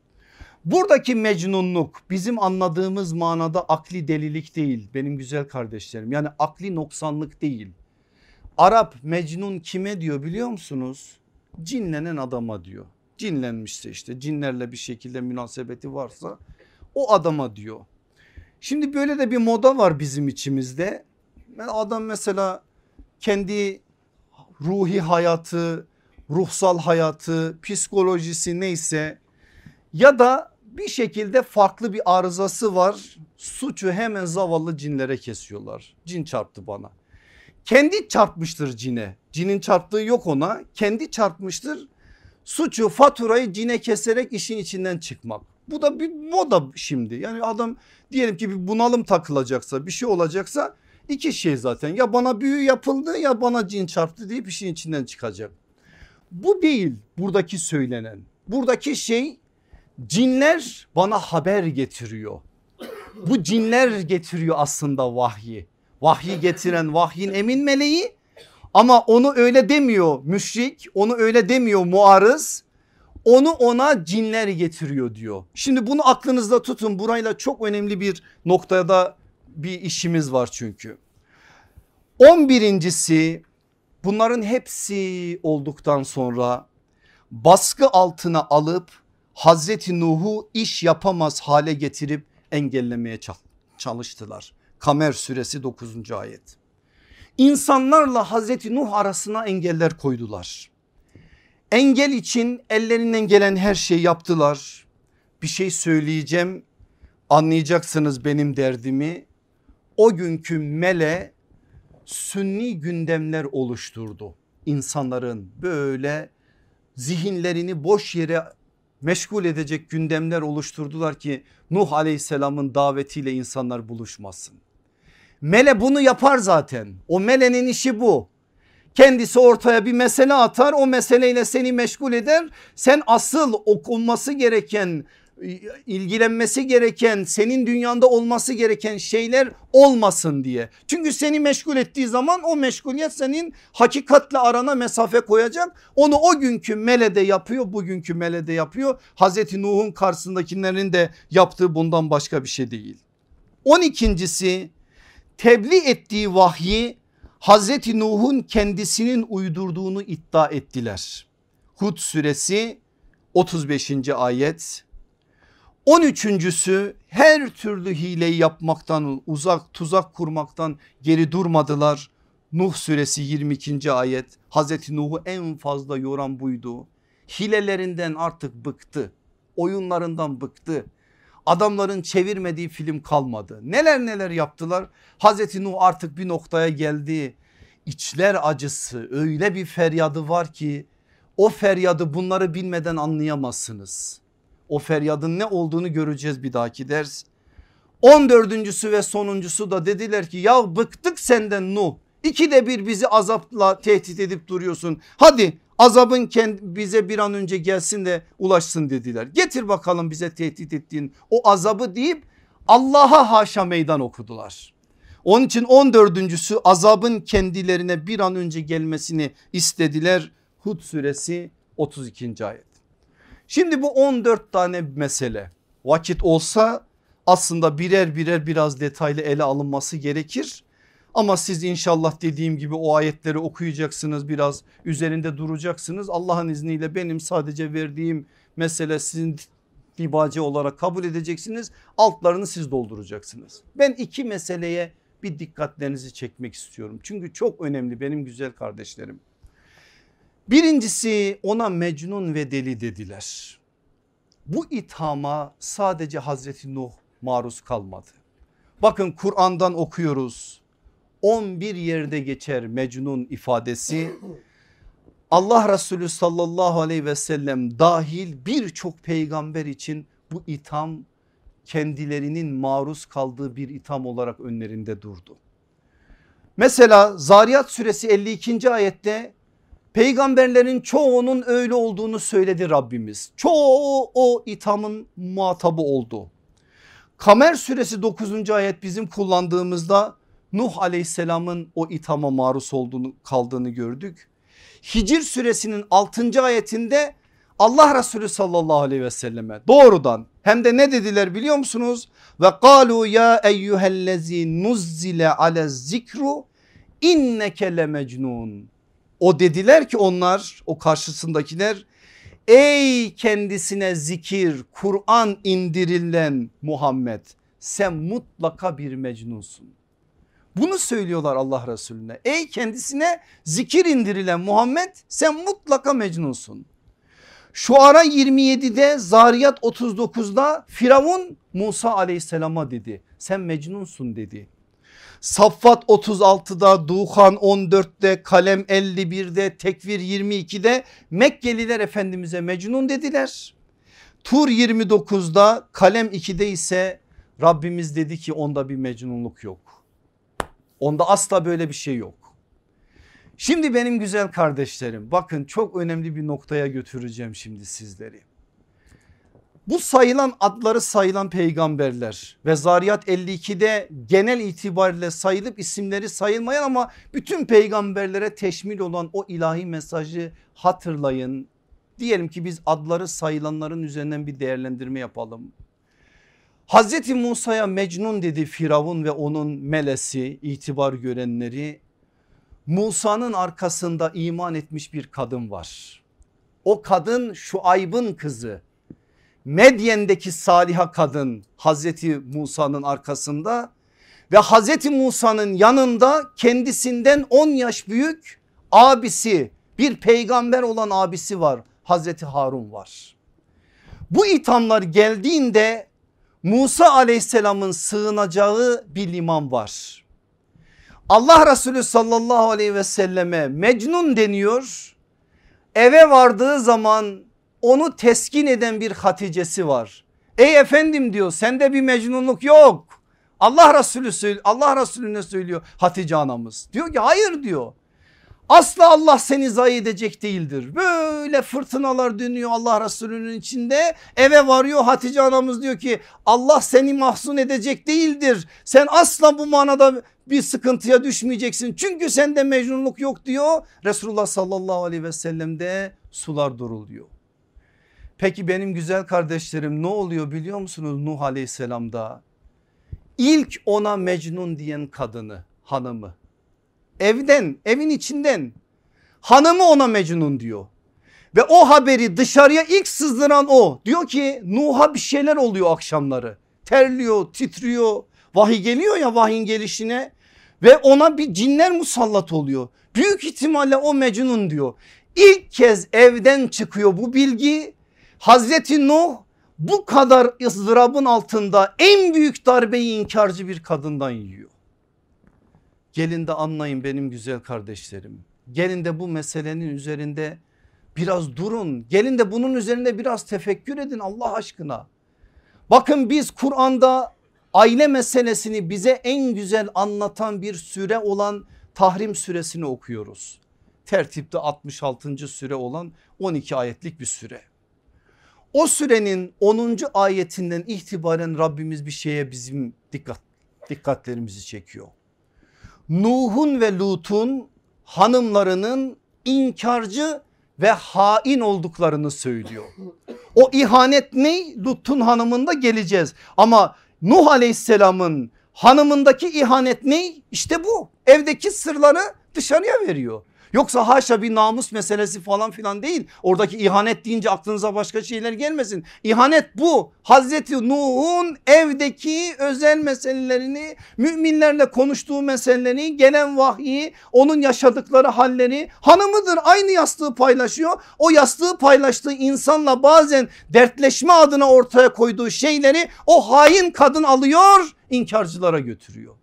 Buradaki mecnunluk bizim anladığımız manada akli delilik değil benim güzel kardeşlerim. Yani akli noksanlık değil. Arap mecnun kime diyor biliyor musunuz? Cinlenen adama diyor. Cinlenmişse işte cinlerle bir şekilde münasebeti varsa o adama diyor. Şimdi böyle de bir moda var bizim içimizde. Adam mesela kendi ruhi hayatı, ruhsal hayatı, psikolojisi neyse ya da bir şekilde farklı bir arızası var. Suçu hemen zavallı cinlere kesiyorlar. Cin çarptı bana. Kendi çarpmıştır cine. Cinin çarptığı yok ona. Kendi çarpmıştır. Suçu faturayı cine keserek işin içinden çıkmak. Bu da bir moda şimdi. Yani adam diyelim ki bir bunalım takılacaksa bir şey olacaksa iki şey zaten. Ya bana büyü yapıldı ya bana cin çarptı deyip işin içinden çıkacak. Bu değil buradaki söylenen. Buradaki şey cinler bana haber getiriyor. Bu cinler getiriyor aslında vahyi. Vahyi getiren vahyin emin meleği ama onu öyle demiyor müşrik onu öyle demiyor muarız onu ona cinler getiriyor diyor. Şimdi bunu aklınızda tutun burayla çok önemli bir noktada bir işimiz var çünkü. On birincisi bunların hepsi olduktan sonra baskı altına alıp Hazreti Nuh'u iş yapamaz hale getirip engellemeye çalıştılar. Kamer suresi 9. ayet. İnsanlarla Hazreti Nuh arasına engeller koydular. Engel için ellerinden gelen her şeyi yaptılar. Bir şey söyleyeceğim anlayacaksınız benim derdimi. O günkü mele sünni gündemler oluşturdu. İnsanların böyle zihinlerini boş yere meşgul edecek gündemler oluşturdular ki Nuh aleyhisselamın davetiyle insanlar buluşmasın. Mele bunu yapar zaten. O melenin işi bu. Kendisi ortaya bir mesele atar o meseleyle seni meşgul eder. Sen asıl okunması gereken ilgilenmesi gereken senin dünyanda olması gereken şeyler olmasın diye. Çünkü seni meşgul ettiği zaman o meşguliyet senin hakikatle arana mesafe koyacak. Onu o günkü melede yapıyor bugünkü melede yapıyor. Hazreti Nuh'un karşısındakilerin de yaptığı bundan başka bir şey değil. On ikincisi tebliğ ettiği vahyi Hazreti Nuh'un kendisinin uydurduğunu iddia ettiler. Hud suresi 35. ayet 13.sü her türlü hileyi yapmaktan uzak tuzak kurmaktan geri durmadılar. Nuh suresi 22. ayet Hazreti Nuh'u en fazla yoran buydu. Hilelerinden artık bıktı. Oyunlarından bıktı. Adamların çevirmediği film kalmadı. Neler neler yaptılar. Hazreti Nuh artık bir noktaya geldi. İçler acısı öyle bir feryadı var ki o feryadı bunları bilmeden anlayamazsınız. O feryadın ne olduğunu göreceğiz bir dahaki ders. 14.sü ve sonuncusu da dediler ki ya bıktık senden Nuh. İkide bir bizi azapla tehdit edip duruyorsun. Hadi azabın bize bir an önce gelsin de ulaşsın dediler. Getir bakalım bize tehdit ettiğin o azabı deyip Allah'a haşa meydan okudular. Onun için 14.sü azabın kendilerine bir an önce gelmesini istediler. Hud suresi 32. ayet. Şimdi bu 14 tane mesele vakit olsa aslında birer birer biraz detaylı ele alınması gerekir. Ama siz inşallah dediğim gibi o ayetleri okuyacaksınız biraz üzerinde duracaksınız. Allah'ın izniyle benim sadece verdiğim mesele sizin dibacı olarak kabul edeceksiniz. Altlarını siz dolduracaksınız. Ben iki meseleye bir dikkatlerinizi çekmek istiyorum. Çünkü çok önemli benim güzel kardeşlerim. Birincisi ona mecnun ve deli dediler. Bu ithama sadece Hazreti Nuh maruz kalmadı. Bakın Kur'an'dan okuyoruz. 11 yerde geçer mecnun ifadesi. Allah Resulü sallallahu aleyhi ve sellem dahil birçok peygamber için bu itham kendilerinin maruz kaldığı bir itham olarak önlerinde durdu. Mesela Zariyat suresi 52. ayette peygamberlerin çoğunun öyle olduğunu söyledi Rabbimiz. Çoğu o ithamın muhatabı oldu. Kamer suresi 9. ayet bizim kullandığımızda Nuh aleyhisselamın o ithama maruz olduğunu kaldığını gördük. Hicr suresinin 6. ayetinde Allah Resulü sallallahu aleyhi ve selleme doğrudan hem de ne dediler biliyor musunuz? Ve kalu ya eyyühellezi nuzzile ale zikru inneke le mecnun. O dediler ki onlar o karşısındakiler ey kendisine zikir Kur'an indirilen Muhammed sen mutlaka bir mecnunsun. Bunu söylüyorlar Allah Resulüne. Ey kendisine zikir indirilen Muhammed sen mutlaka mecnunsun. Şu ara 27'de Zariyat 39'da Firavun Musa aleyhisselama dedi. Sen mecnunsun dedi. Saffat 36'da, Duhan 14'te, Kalem 51'de, Tekvir 22'de Mekkeliler Efendimiz'e mecnun dediler. Tur 29'da, Kalem 2'de ise Rabbimiz dedi ki onda bir mecnunluk yok. Onda asla böyle bir şey yok. Şimdi benim güzel kardeşlerim bakın çok önemli bir noktaya götüreceğim şimdi sizleri. Bu sayılan adları sayılan peygamberler ve Zariyat 52'de genel itibariyle sayılıp isimleri sayılmayan ama bütün peygamberlere teşmil olan o ilahi mesajı hatırlayın. Diyelim ki biz adları sayılanların üzerinden bir değerlendirme yapalım. Hazreti Musa'ya Mecnun dedi Firavun ve onun melesi itibar görenleri. Musa'nın arkasında iman etmiş bir kadın var. O kadın şu Ayb'ın kızı. Medyen'deki saliha kadın Hazreti Musa'nın arkasında ve Hazreti Musa'nın yanında kendisinden 10 yaş büyük abisi bir peygamber olan abisi var Hazreti Harun var. Bu ithamlar geldiğinde Musa aleyhisselamın sığınacağı bir liman var. Allah Resulü sallallahu aleyhi ve selleme Mecnun deniyor. Eve vardığı zaman onu teskin eden bir Hatice'si var. Ey efendim diyor sende bir mecnunluk yok. Allah Resulü Allah Resulüne söylüyor Hatice anamız. Diyor ki hayır diyor. Asla Allah seni zayi edecek değildir. Böyle fırtınalar dönüyor Allah Resulü'nün içinde. Eve varıyor Hatice anamız diyor ki Allah seni mahzun edecek değildir. Sen asla bu manada bir sıkıntıya düşmeyeceksin. Çünkü sende mecnunluk yok diyor. Resulullah sallallahu aleyhi ve sellem'de sular duruluyor. Peki benim güzel kardeşlerim ne oluyor biliyor musunuz Nuh aleyhisselamda? İlk ona mecnun diyen kadını hanımı evden evin içinden hanımı ona mecnun diyor. Ve o haberi dışarıya ilk sızdıran o diyor ki Nuh'a bir şeyler oluyor akşamları terliyor titriyor vahiy geliyor ya vahyin gelişine ve ona bir cinler musallat oluyor. Büyük ihtimalle o mecnun diyor. İlk kez evden çıkıyor bu bilgi Hazreti Nuh bu kadar ızdırabın altında en büyük darbeyi inkarcı bir kadından yiyor. Gelin de anlayın benim güzel kardeşlerim. Gelin de bu meselenin üzerinde biraz durun. Gelin de bunun üzerinde biraz tefekkür edin Allah aşkına. Bakın biz Kur'an'da aile meselesini bize en güzel anlatan bir süre olan Tahrim suresini okuyoruz. Tertipte 66. süre olan 12 ayetlik bir süre. O sürenin 10. ayetinden itibaren Rabbimiz bir şeye bizim dikkat, dikkatlerimizi çekiyor. Nuh'un ve Lut'un hanımlarının inkarcı ve hain olduklarını söylüyor. O ihanet ne? Lut'un hanımında geleceğiz. Ama Nuh aleyhisselamın hanımındaki ihanet ne? İşte bu. Evdeki sırları dışarıya veriyor. Yoksa haşa bir namus meselesi falan filan değil. Oradaki ihanet deyince aklınıza başka şeyler gelmesin. İhanet bu. Hazreti Nuh'un evdeki özel meselelerini müminlerle konuştuğu meseleleri gelen vahyi onun yaşadıkları halleri hanımıdır aynı yastığı paylaşıyor. O yastığı paylaştığı insanla bazen dertleşme adına ortaya koyduğu şeyleri o hain kadın alıyor inkarcılara götürüyor.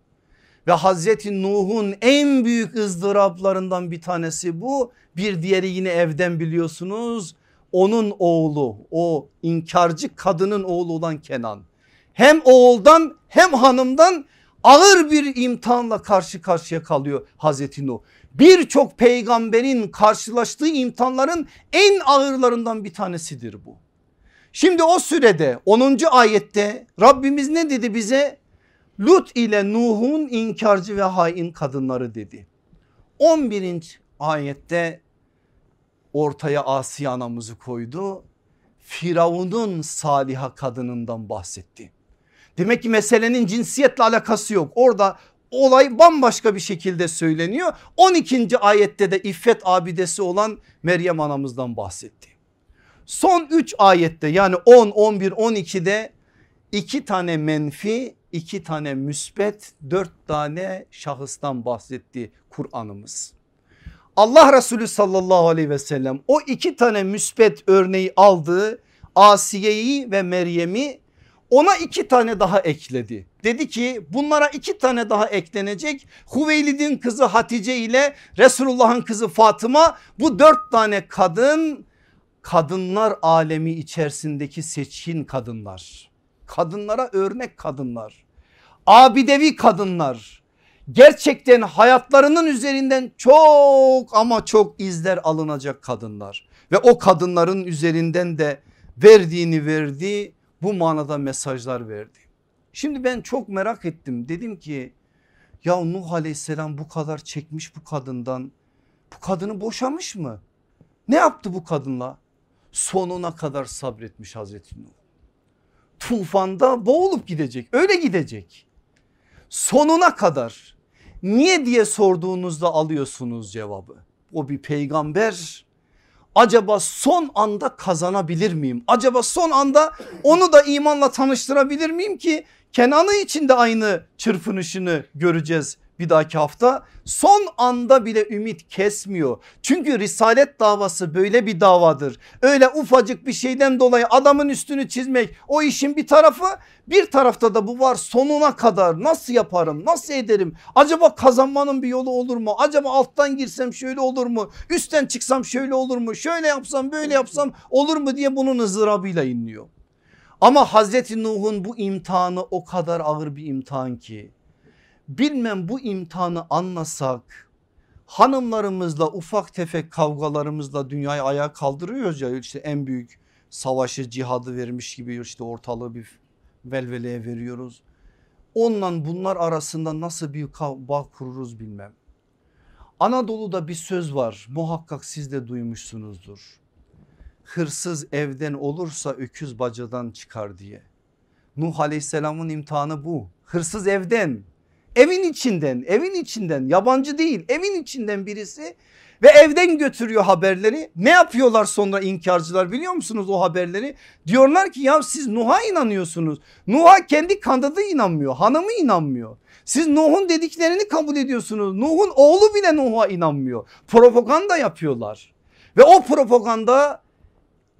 Ve Hazreti Nuh'un en büyük ızdıraplarından bir tanesi bu. Bir diğeri yine evden biliyorsunuz. Onun oğlu o inkarcı kadının oğlu olan Kenan. Hem oğuldan hem hanımdan ağır bir imtihanla karşı karşıya kalıyor Hazreti Nuh. Birçok peygamberin karşılaştığı imtihanların en ağırlarından bir tanesidir bu. Şimdi o sürede 10. ayette Rabbimiz ne dedi bize? Lut ile Nuh'un inkarcı ve hain kadınları dedi. 11. ayette ortaya Asiye anamızı koydu. Firavun'un saliha kadınından bahsetti. Demek ki meselenin cinsiyetle alakası yok. Orada olay bambaşka bir şekilde söyleniyor. 12. ayette de iffet abidesi olan Meryem anamızdan bahsetti. Son 3 ayette yani 10, 11, 12'de iki tane menfi iki tane müsbet dört tane şahıstan bahsetti Kur'an'ımız. Allah Resulü sallallahu aleyhi ve sellem o iki tane müsbet örneği aldı Asiye'yi ve Meryem'i ona iki tane daha ekledi. Dedi ki bunlara iki tane daha eklenecek. Huveylid'in kızı Hatice ile Resulullah'ın kızı Fatıma bu dört tane kadın kadınlar alemi içerisindeki seçkin kadınlar kadınlara örnek kadınlar. Abidevi kadınlar. Gerçekten hayatlarının üzerinden çok ama çok izler alınacak kadınlar. Ve o kadınların üzerinden de verdiğini verdi bu manada mesajlar verdi. Şimdi ben çok merak ettim dedim ki ya Nuh aleyhisselam bu kadar çekmiş bu kadından bu kadını boşamış mı? Ne yaptı bu kadınla? Sonuna kadar sabretmiş Hazreti Nuh tufanda boğulup gidecek öyle gidecek. Sonuna kadar niye diye sorduğunuzda alıyorsunuz cevabı. O bir peygamber acaba son anda kazanabilir miyim? Acaba son anda onu da imanla tanıştırabilir miyim ki Kenan'ı için de aynı çırpınışını göreceğiz bir dahaki hafta son anda bile ümit kesmiyor. Çünkü risalet davası böyle bir davadır. Öyle ufacık bir şeyden dolayı adamın üstünü çizmek o işin bir tarafı bir tarafta da bu var sonuna kadar nasıl yaparım nasıl ederim acaba kazanmanın bir yolu olur mu acaba alttan girsem şöyle olur mu üstten çıksam şöyle olur mu şöyle yapsam böyle yapsam olur mu diye bunun ızdırabıyla inliyor. Ama Hazreti Nuh'un bu imtihanı o kadar ağır bir imtihan ki bilmem bu imtihanı anlasak hanımlarımızla ufak tefek kavgalarımızla dünyayı ayağa kaldırıyoruz ya işte en büyük savaşı cihadı vermiş gibi işte ortalığı bir velveleye veriyoruz. Onunla bunlar arasında nasıl bir bağ kururuz bilmem. Anadolu'da bir söz var muhakkak siz de duymuşsunuzdur. Hırsız evden olursa öküz bacadan çıkar diye. Nuh aleyhisselamın imtihanı bu. Hırsız evden Evin içinden evin içinden yabancı değil evin içinden birisi ve evden götürüyor haberleri. Ne yapıyorlar sonra inkarcılar biliyor musunuz o haberleri? Diyorlar ki ya siz Nuh'a inanıyorsunuz. Nuh'a kendi kandığı inanmıyor hanımı inanmıyor. Siz Nuh'un dediklerini kabul ediyorsunuz. Nuh'un oğlu bile Nuh'a inanmıyor. Propaganda yapıyorlar. Ve o propaganda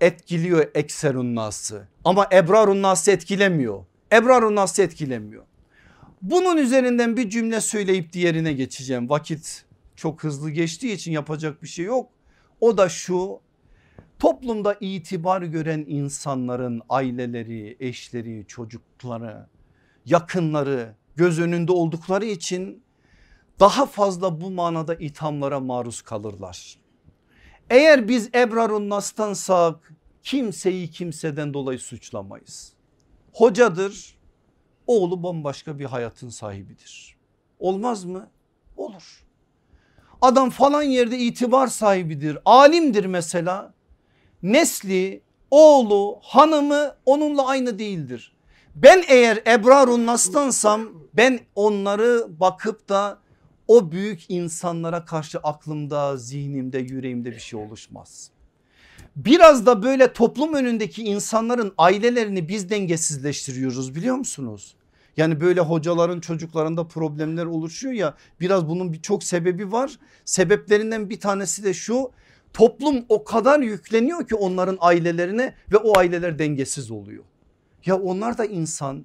etkiliyor ekserun nası. Ama ebrarun nası etkilemiyor. Ebrarun nası etkilemiyor. Bunun üzerinden bir cümle söyleyip diğerine geçeceğim. Vakit çok hızlı geçtiği için yapacak bir şey yok. O da şu toplumda itibar gören insanların aileleri, eşleri, çocukları, yakınları göz önünde oldukları için daha fazla bu manada ithamlara maruz kalırlar. Eğer biz Ebrarun Nas'tansak kimseyi kimseden dolayı suçlamayız. Hocadır, oğlu bambaşka bir hayatın sahibidir. Olmaz mı? Olur. Adam falan yerde itibar sahibidir. Alimdir mesela. Nesli oğlu hanımı onunla aynı değildir. Ben eğer Ebrarun Nas'tansam ben onları bakıp da o büyük insanlara karşı aklımda, zihnimde, yüreğimde bir şey oluşmaz. Biraz da böyle toplum önündeki insanların ailelerini biz dengesizleştiriyoruz biliyor musunuz? Yani böyle hocaların çocuklarında problemler oluşuyor ya biraz bunun birçok sebebi var. Sebeplerinden bir tanesi de şu toplum o kadar yükleniyor ki onların ailelerine ve o aileler dengesiz oluyor. Ya onlar da insan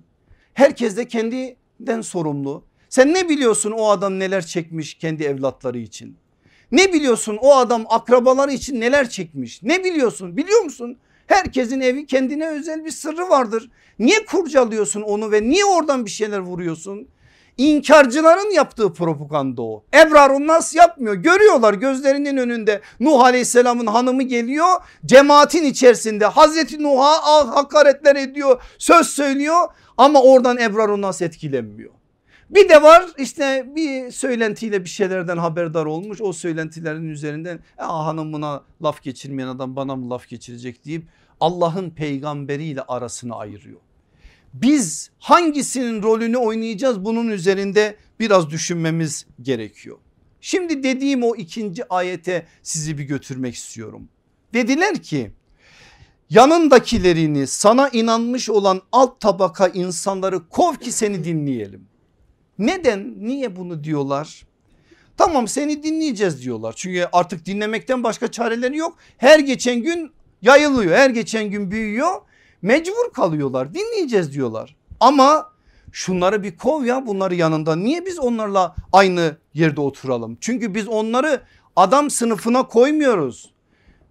herkes de kendinden sorumlu. Sen ne biliyorsun o adam neler çekmiş kendi evlatları için? Ne biliyorsun o adam akrabaları için neler çekmiş? Ne biliyorsun biliyor musun? Herkesin evi kendine özel bir sırrı vardır. Niye kurcalıyorsun onu ve niye oradan bir şeyler vuruyorsun? İnkarcıların yaptığı propaganda o. Ebrar nasıl yapmıyor görüyorlar gözlerinin önünde Nuh aleyhisselamın hanımı geliyor cemaatin içerisinde Hazreti Nuh'a hakaretler ediyor söz söylüyor ama oradan Ebrar nasıl etkilenmiyor. Bir de var işte bir söylentiyle bir şeylerden haberdar olmuş o söylentilerin üzerinden hanım buna laf geçirmeyen adam bana mı laf geçirecek deyip Allah'ın peygamberiyle arasını ayırıyor. Biz hangisinin rolünü oynayacağız bunun üzerinde biraz düşünmemiz gerekiyor. Şimdi dediğim o ikinci ayete sizi bir götürmek istiyorum. Dediler ki yanındakilerini sana inanmış olan alt tabaka insanları kov ki seni dinleyelim. Neden niye bunu diyorlar? Tamam seni dinleyeceğiz diyorlar. Çünkü artık dinlemekten başka çareleri yok. Her geçen gün yayılıyor her geçen gün büyüyor mecbur kalıyorlar dinleyeceğiz diyorlar. Ama şunları bir kov ya bunları yanında niye biz onlarla aynı yerde oturalım? Çünkü biz onları adam sınıfına koymuyoruz.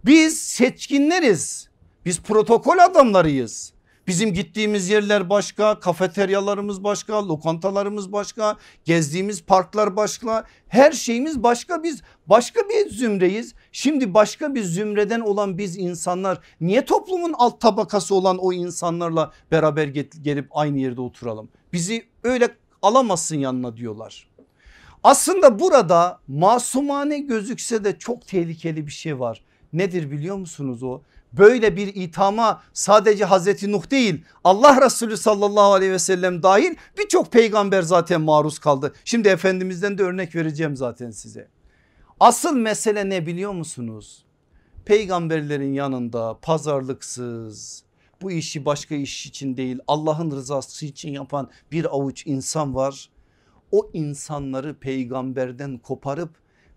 Biz seçkinleriz biz protokol adamlarıyız. Bizim gittiğimiz yerler başka, kafeteryalarımız başka, lokantalarımız başka, gezdiğimiz parklar başka, her şeyimiz başka. Biz başka bir zümreyiz. Şimdi başka bir zümreden olan biz insanlar niye toplumun alt tabakası olan o insanlarla beraber gelip aynı yerde oturalım? Bizi öyle alamazsın yanına diyorlar. Aslında burada masumane gözükse de çok tehlikeli bir şey var. Nedir biliyor musunuz o? Böyle bir ithama sadece Hazreti Nuh değil Allah Resulü sallallahu aleyhi ve sellem dahil birçok peygamber zaten maruz kaldı. Şimdi Efendimiz'den de örnek vereceğim zaten size. Asıl mesele ne biliyor musunuz? Peygamberlerin yanında pazarlıksız bu işi başka iş için değil Allah'ın rızası için yapan bir avuç insan var. O insanları peygamberden koparıp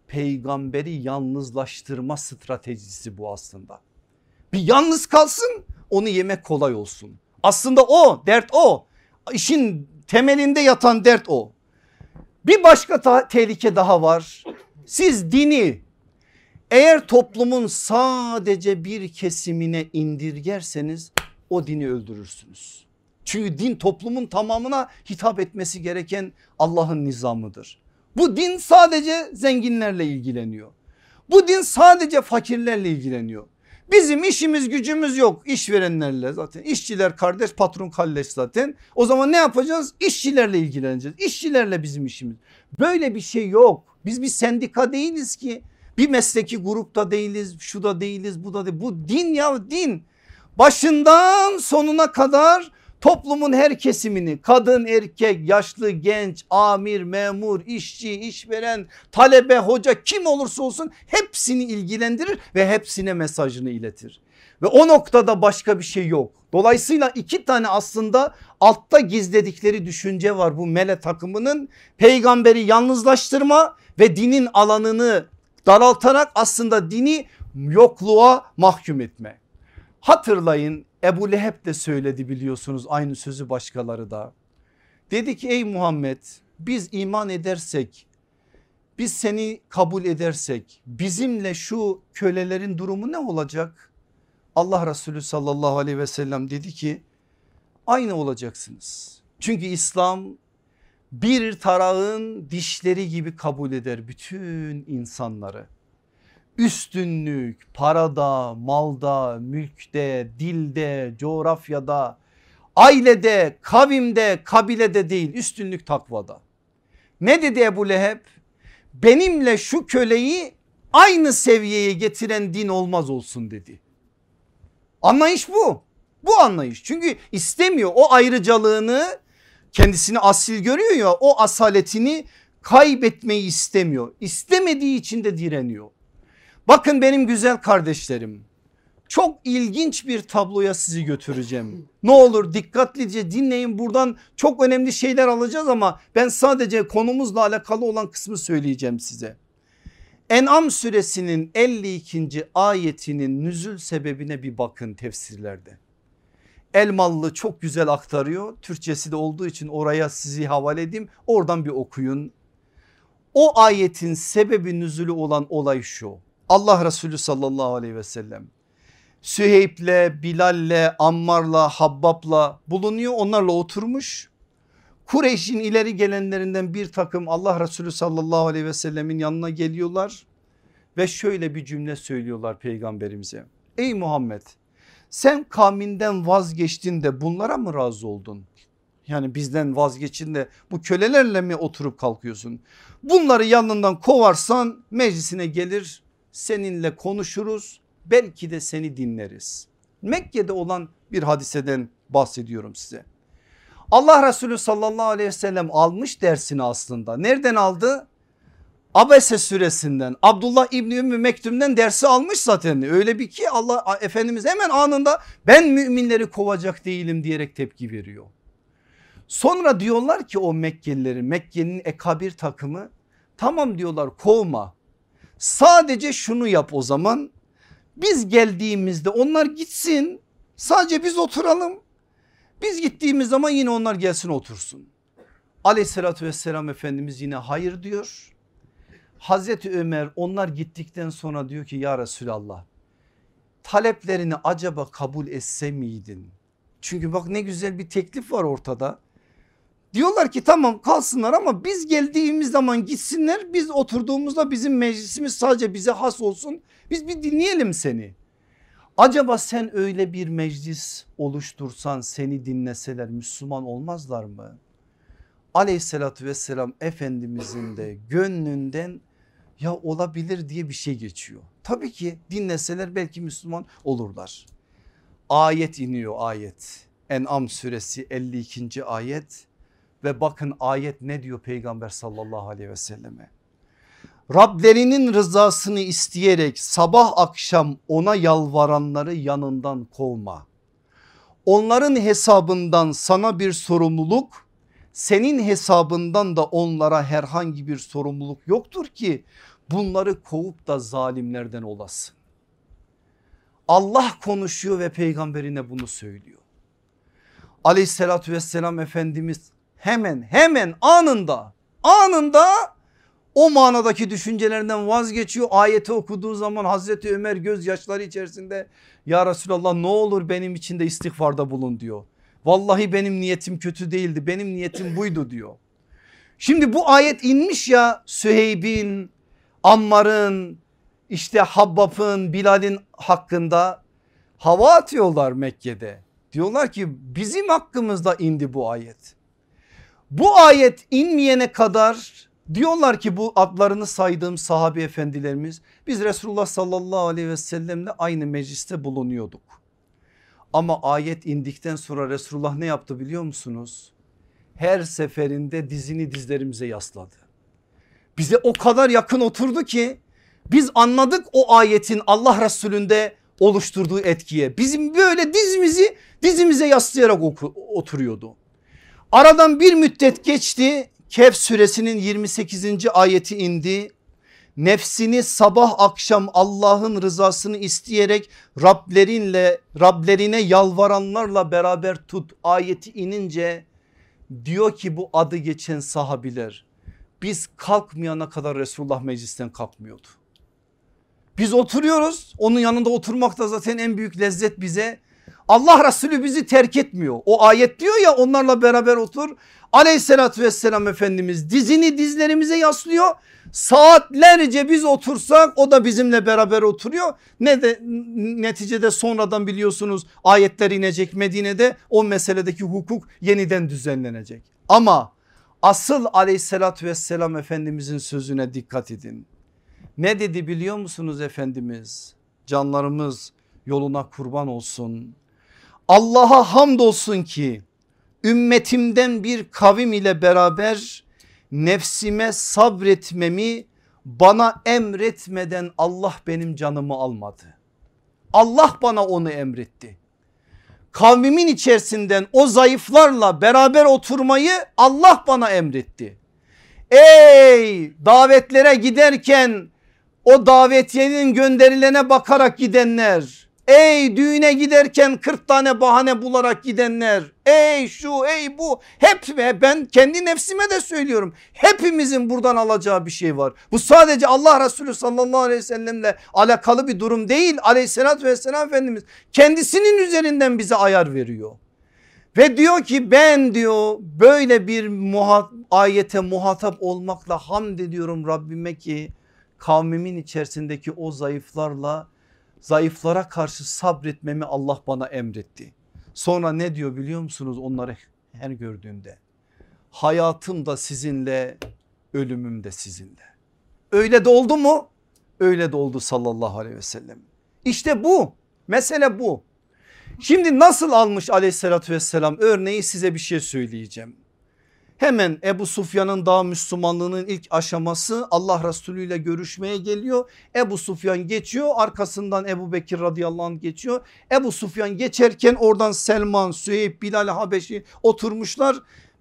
peygamberi yalnızlaştırma stratejisi bu aslında. Bir yalnız kalsın onu yemek kolay olsun. Aslında o dert o. İşin temelinde yatan dert o. Bir başka tehlike daha var. Siz dini eğer toplumun sadece bir kesimine indirgerseniz o dini öldürürsünüz. Çünkü din toplumun tamamına hitap etmesi gereken Allah'ın nizamıdır. Bu din sadece zenginlerle ilgileniyor. Bu din sadece fakirlerle ilgileniyor. Bizim işimiz gücümüz yok işverenlerle zaten işçiler kardeş patron kalleş zaten. O zaman ne yapacağız? İşçilerle ilgileneceğiz. İşçilerle bizim işimiz. Böyle bir şey yok. Biz bir sendika değiliz ki. Bir mesleki grupta değiliz, şu da değiliz, bu da değil. Bu din ya din. Başından sonuna kadar toplumun her kesimini kadın erkek yaşlı genç amir memur işçi işveren talebe hoca kim olursa olsun hepsini ilgilendirir ve hepsine mesajını iletir. Ve o noktada başka bir şey yok. Dolayısıyla iki tane aslında altta gizledikleri düşünce var bu mele takımının peygamberi yalnızlaştırma ve dinin alanını daraltarak aslında dini yokluğa mahkum etme. Hatırlayın Ebu Leheb de söyledi biliyorsunuz aynı sözü başkaları da. Dedi ki ey Muhammed biz iman edersek biz seni kabul edersek bizimle şu kölelerin durumu ne olacak? Allah Resulü sallallahu aleyhi ve sellem dedi ki aynı olacaksınız. Çünkü İslam bir tarağın dişleri gibi kabul eder bütün insanları üstünlük parada, malda, mülkte, dilde, coğrafyada, ailede, kavimde, kabilede değil üstünlük takvada. Ne dedi Ebu Leheb? Benimle şu köleyi aynı seviyeye getiren din olmaz olsun dedi. Anlayış bu. Bu anlayış. Çünkü istemiyor o ayrıcalığını kendisini asil görüyor ya o asaletini kaybetmeyi istemiyor. İstemediği için de direniyor. Bakın benim güzel kardeşlerim çok ilginç bir tabloya sizi götüreceğim. Ne olur dikkatlice dinleyin buradan çok önemli şeyler alacağız ama ben sadece konumuzla alakalı olan kısmı söyleyeceğim size. En'am suresinin 52. ayetinin nüzül sebebine bir bakın tefsirlerde. Elmalı çok güzel aktarıyor. Türkçesi de olduğu için oraya sizi havale edeyim. Oradan bir okuyun. O ayetin sebebi nüzülü olan olay şu. Allah Resulü sallallahu aleyhi ve sellem Süheyb'le, Bilal'le, Ammar'la, Habbab'la bulunuyor. Onlarla oturmuş. Kureyş'in ileri gelenlerinden bir takım Allah Resulü sallallahu aleyhi ve sellemin yanına geliyorlar. Ve şöyle bir cümle söylüyorlar peygamberimize. Ey Muhammed sen kavminden vazgeçtin de bunlara mı razı oldun? Yani bizden vazgeçin de bu kölelerle mi oturup kalkıyorsun? Bunları yanından kovarsan meclisine gelir seninle konuşuruz belki de seni dinleriz. Mekke'de olan bir hadiseden bahsediyorum size. Allah Resulü sallallahu aleyhi ve sellem almış dersini aslında. Nereden aldı? Abese suresinden Abdullah İbni Ümmü Mektum'den dersi almış zaten. Öyle bir ki Allah Efendimiz hemen anında ben müminleri kovacak değilim diyerek tepki veriyor. Sonra diyorlar ki o Mekkelileri Mekke'nin ekabir takımı tamam diyorlar kovma. Sadece şunu yap o zaman biz geldiğimizde onlar gitsin sadece biz oturalım. Biz gittiğimiz zaman yine onlar gelsin otursun. Aleyhissalatü vesselam Efendimiz yine hayır diyor. Hazreti Ömer onlar gittikten sonra diyor ki ya Resulallah taleplerini acaba kabul etse miydin? Çünkü bak ne güzel bir teklif var ortada. Diyorlar ki tamam kalsınlar ama biz geldiğimiz zaman gitsinler biz oturduğumuzda bizim meclisimiz sadece bize has olsun. Biz bir dinleyelim seni. Acaba sen öyle bir meclis oluştursan seni dinleseler Müslüman olmazlar mı? Aleyhissalatü vesselam Efendimizin de gönlünden ya olabilir diye bir şey geçiyor. Tabii ki dinleseler belki Müslüman olurlar. Ayet iniyor ayet. En'am suresi 52. ayet ve bakın ayet ne diyor peygamber sallallahu aleyhi ve selleme. Rablerinin rızasını isteyerek sabah akşam ona yalvaranları yanından kovma. Onların hesabından sana bir sorumluluk senin hesabından da onlara herhangi bir sorumluluk yoktur ki bunları kovup da zalimlerden olasın. Allah konuşuyor ve peygamberine bunu söylüyor. Aleyhissalatü vesselam Efendimiz hemen hemen anında anında o manadaki düşüncelerinden vazgeçiyor. Ayeti okuduğu zaman Hazreti Ömer gözyaşları içerisinde ya Resulallah ne olur benim için de istiğfarda bulun diyor. Vallahi benim niyetim kötü değildi benim niyetim buydu diyor. Şimdi bu ayet inmiş ya Süheyb'in, Ammar'ın, işte Habbab'ın, Bilal'in hakkında hava atıyorlar Mekke'de. Diyorlar ki bizim hakkımızda indi bu ayet. Bu ayet inmeyene kadar diyorlar ki bu adlarını saydığım sahabi efendilerimiz biz Resulullah sallallahu aleyhi ve sellemle aynı mecliste bulunuyorduk. Ama ayet indikten sonra Resulullah ne yaptı biliyor musunuz? Her seferinde dizini dizlerimize yasladı. Bize o kadar yakın oturdu ki biz anladık o ayetin Allah Resulü'nde oluşturduğu etkiye. Bizim böyle dizimizi dizimize yaslayarak oturuyordu. Aradan bir müddet geçti. Kehf suresinin 28. ayeti indi. Nefsini sabah akşam Allah'ın rızasını isteyerek Rablerinle Rablerine yalvaranlarla beraber tut ayeti inince diyor ki bu adı geçen sahabiler biz kalkmayana kadar Resulullah meclisten kalkmıyordu. Biz oturuyoruz onun yanında oturmak da zaten en büyük lezzet bize Allah Resulü bizi terk etmiyor. O ayet diyor ya onlarla beraber otur. Aleyhissalatü vesselam Efendimiz dizini dizlerimize yaslıyor. Saatlerce biz otursak o da bizimle beraber oturuyor. Ne de neticede sonradan biliyorsunuz ayetler inecek Medine'de o meseledeki hukuk yeniden düzenlenecek. Ama asıl aleyhissalatü vesselam Efendimizin sözüne dikkat edin. Ne dedi biliyor musunuz Efendimiz? Canlarımız yoluna kurban olsun. Allah'a hamdolsun ki ümmetimden bir kavim ile beraber nefsime sabretmemi bana emretmeden Allah benim canımı almadı. Allah bana onu emretti. Kavmimin içerisinden o zayıflarla beraber oturmayı Allah bana emretti. Ey davetlere giderken o davetiyenin gönderilene bakarak gidenler Ey düğüne giderken 40 tane bahane bularak gidenler. Ey şu ey bu hep ve ben kendi nefsime de söylüyorum. Hepimizin buradan alacağı bir şey var. Bu sadece Allah Resulü sallallahu aleyhi ve sellemle alakalı bir durum değil. Aleyhissalatü vesselam Efendimiz kendisinin üzerinden bize ayar veriyor. Ve diyor ki ben diyor böyle bir muhat ayete muhatap olmakla hamd ediyorum Rabbime ki kavmimin içerisindeki o zayıflarla zayıflara karşı sabretmemi Allah bana emretti. Sonra ne diyor biliyor musunuz onları her gördüğümde? Hayatım da sizinle ölümüm de sizinle. Öyle de oldu mu? Öyle de oldu sallallahu aleyhi ve sellem. İşte bu mesele bu. Şimdi nasıl almış aleyhissalatü vesselam örneği size bir şey söyleyeceğim. Hemen Ebu Sufyan'ın daha Müslümanlığının ilk aşaması Allah Resulü ile görüşmeye geliyor. Ebu Sufyan geçiyor arkasından Ebu Bekir radıyallahu anh geçiyor. Ebu Sufyan geçerken oradan Selman, Süheyb, Bilal Habeşi oturmuşlar.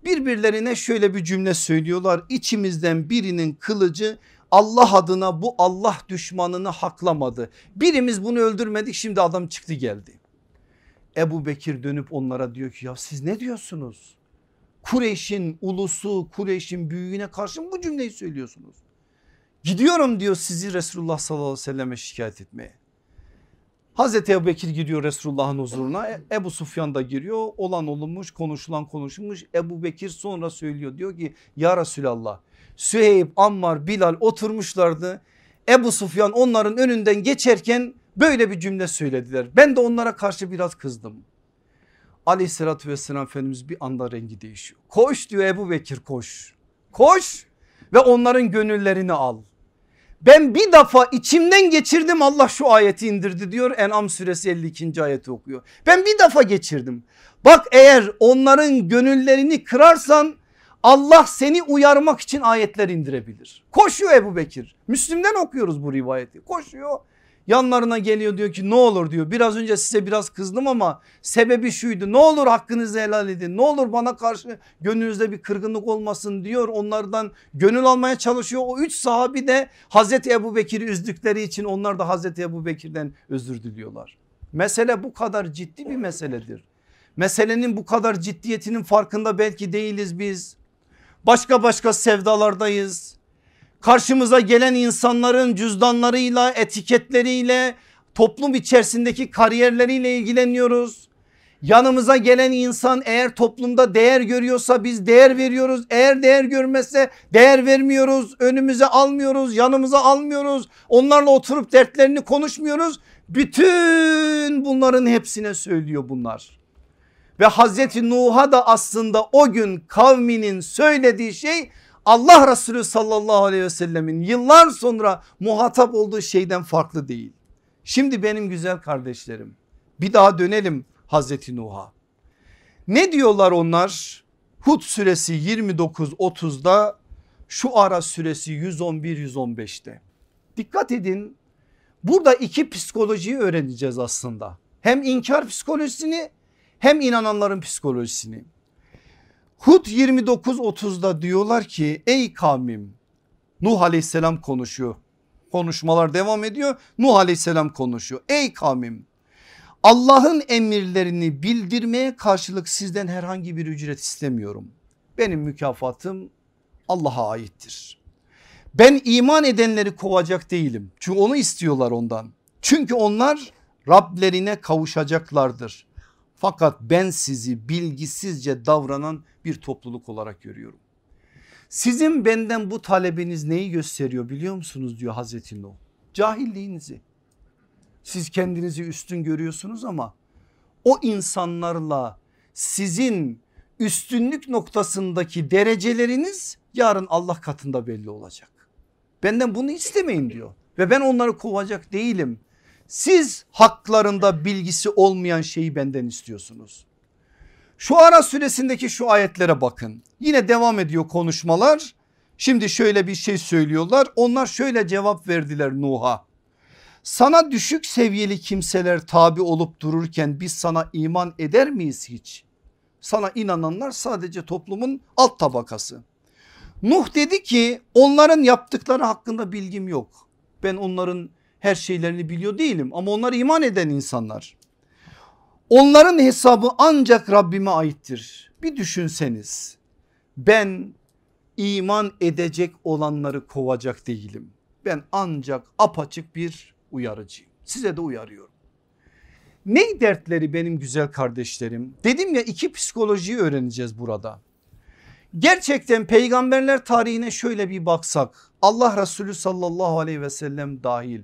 Birbirlerine şöyle bir cümle söylüyorlar. İçimizden birinin kılıcı Allah adına bu Allah düşmanını haklamadı. Birimiz bunu öldürmedik şimdi adam çıktı geldi. Ebu Bekir dönüp onlara diyor ki ya siz ne diyorsunuz? Kureyş'in ulusu Kureyş'in büyüğüne karşı mı bu cümleyi söylüyorsunuz? Gidiyorum diyor sizi Resulullah sallallahu aleyhi ve selleme şikayet etmeye. Hazreti Ebu Bekir gidiyor Resulullah'ın huzuruna. E, Ebu Sufyan da giriyor. Olan olunmuş konuşulan konuşulmuş. Ebu Bekir sonra söylüyor. Diyor ki ya Resulallah Süheyb Ammar Bilal oturmuşlardı. Ebu Sufyan onların önünden geçerken böyle bir cümle söylediler. Ben de onlara karşı biraz kızdım aleyhissalatü vesselam Efendimiz bir anda rengi değişiyor. Koş diyor Ebu Bekir koş. Koş ve onların gönüllerini al. Ben bir defa içimden geçirdim Allah şu ayeti indirdi diyor En'am suresi 52. ayeti okuyor. Ben bir defa geçirdim. Bak eğer onların gönüllerini kırarsan Allah seni uyarmak için ayetler indirebilir. Koşuyor Ebu Bekir. Müslüm'den okuyoruz bu rivayeti. Koşuyor Yanlarına geliyor diyor ki ne olur diyor biraz önce size biraz kızdım ama sebebi şuydu ne olur hakkınızı helal edin ne olur bana karşı gönlünüzde bir kırgınlık olmasın diyor onlardan gönül almaya çalışıyor. O üç sahabi de Hazreti Ebu Bekir'i üzdükleri için onlar da Hazreti Ebu Bekir'den özür diliyorlar. Mesele bu kadar ciddi bir meseledir. Meselenin bu kadar ciddiyetinin farkında belki değiliz biz. Başka başka sevdalardayız karşımıza gelen insanların cüzdanlarıyla etiketleriyle toplum içerisindeki kariyerleriyle ilgileniyoruz. Yanımıza gelen insan eğer toplumda değer görüyorsa biz değer veriyoruz. Eğer değer görmezse değer vermiyoruz. Önümüze almıyoruz, yanımıza almıyoruz. Onlarla oturup dertlerini konuşmuyoruz. Bütün bunların hepsine söylüyor bunlar. Ve Hazreti Nuh'a da aslında o gün kavminin söylediği şey Allah Resulü sallallahu aleyhi ve sellemin yıllar sonra muhatap olduğu şeyden farklı değil. Şimdi benim güzel kardeşlerim bir daha dönelim Hazreti Nuh'a. Ne diyorlar onlar? Hud suresi 29-30'da şu ara suresi 111-115'te. Dikkat edin burada iki psikolojiyi öğreneceğiz aslında. Hem inkar psikolojisini hem inananların psikolojisini. Hud 29-30'da diyorlar ki ey kavmim Nuh aleyhisselam konuşuyor. Konuşmalar devam ediyor. Nuh aleyhisselam konuşuyor. Ey kavmim Allah'ın emirlerini bildirmeye karşılık sizden herhangi bir ücret istemiyorum. Benim mükafatım Allah'a aittir. Ben iman edenleri kovacak değilim. Çünkü onu istiyorlar ondan. Çünkü onlar Rablerine kavuşacaklardır. Fakat ben sizi bilgisizce davranan bir topluluk olarak görüyorum. Sizin benden bu talebiniz neyi gösteriyor biliyor musunuz diyor Hazreti Nuh. Cahilliğinizi. Siz kendinizi üstün görüyorsunuz ama o insanlarla sizin üstünlük noktasındaki dereceleriniz yarın Allah katında belli olacak. Benden bunu istemeyin diyor ve ben onları kovacak değilim. Siz haklarında bilgisi olmayan şeyi benden istiyorsunuz. Şu ara süresindeki şu ayetlere bakın. Yine devam ediyor konuşmalar. Şimdi şöyle bir şey söylüyorlar. Onlar şöyle cevap verdiler Nuh'a. Sana düşük seviyeli kimseler tabi olup dururken biz sana iman eder miyiz hiç? Sana inananlar sadece toplumun alt tabakası. Nuh dedi ki onların yaptıkları hakkında bilgim yok. Ben onların her şeylerini biliyor değilim ama onlar iman eden insanlar. Onların hesabı ancak Rabbime aittir. Bir düşünseniz ben iman edecek olanları kovacak değilim. Ben ancak apaçık bir uyarıcıyım. Size de uyarıyorum. Ne dertleri benim güzel kardeşlerim? Dedim ya iki psikolojiyi öğreneceğiz burada. Gerçekten peygamberler tarihine şöyle bir baksak Allah Resulü sallallahu aleyhi ve sellem dahil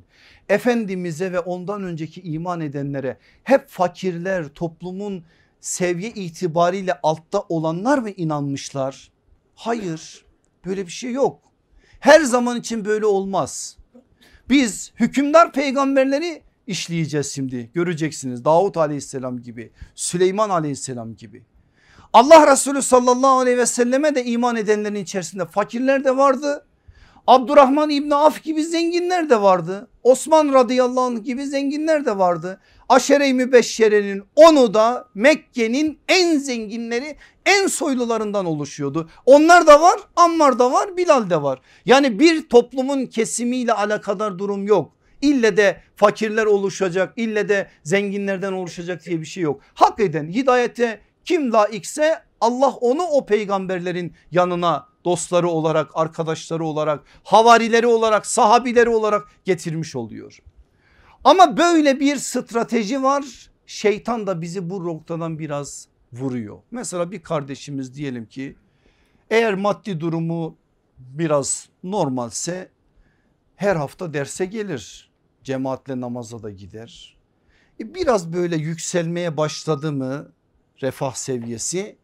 Efendimiz'e ve ondan önceki iman edenlere hep fakirler toplumun seviye itibariyle altta olanlar mı inanmışlar? Hayır böyle bir şey yok. Her zaman için böyle olmaz. Biz hükümdar peygamberleri işleyeceğiz şimdi göreceksiniz. Davut aleyhisselam gibi Süleyman aleyhisselam gibi. Allah Resulü sallallahu aleyhi ve selleme de iman edenlerin içerisinde fakirler de vardı. Abdurrahman İbni Af gibi zenginler de vardı. Osman radıyallahu anh gibi zenginler de vardı. Aşere-i Mübeşşere'nin onu da Mekke'nin en zenginleri en soylularından oluşuyordu. Onlar da var Ammar da var Bilal de var. Yani bir toplumun kesimiyle alakadar durum yok. İlle de fakirler oluşacak ille de zenginlerden oluşacak diye bir şey yok. Hak eden hidayete kim laikse Allah onu o peygamberlerin yanına dostları olarak arkadaşları olarak havarileri olarak sahabileri olarak getirmiş oluyor. Ama böyle bir strateji var şeytan da bizi bu noktadan biraz vuruyor. Mesela bir kardeşimiz diyelim ki eğer maddi durumu biraz normalse her hafta derse gelir cemaatle namaza da gider. E biraz böyle yükselmeye başladı mı refah seviyesi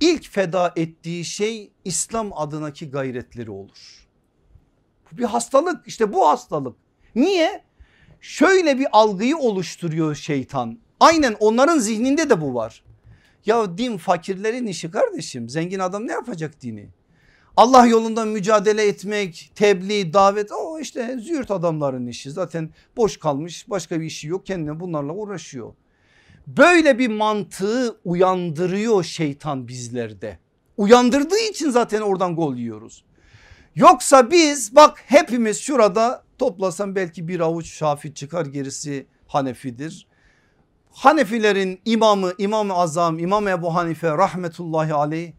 ilk feda ettiği şey İslam adınaki gayretleri olur. Bu bir hastalık işte bu hastalık. Niye? Şöyle bir algıyı oluşturuyor şeytan. Aynen onların zihninde de bu var. Ya din fakirlerin işi kardeşim zengin adam ne yapacak dini? Allah yolunda mücadele etmek, tebliğ, davet o işte züğürt adamların işi. Zaten boş kalmış başka bir işi yok kendine bunlarla uğraşıyor. Böyle bir mantığı uyandırıyor şeytan bizlerde. Uyandırdığı için zaten oradan gol yiyoruz. Yoksa biz bak hepimiz şurada toplasam belki bir avuç şafi çıkar gerisi Hanefidir. Hanefilerin imamı İmam-ı Azam İmam Ebu Hanife rahmetullahi aleyh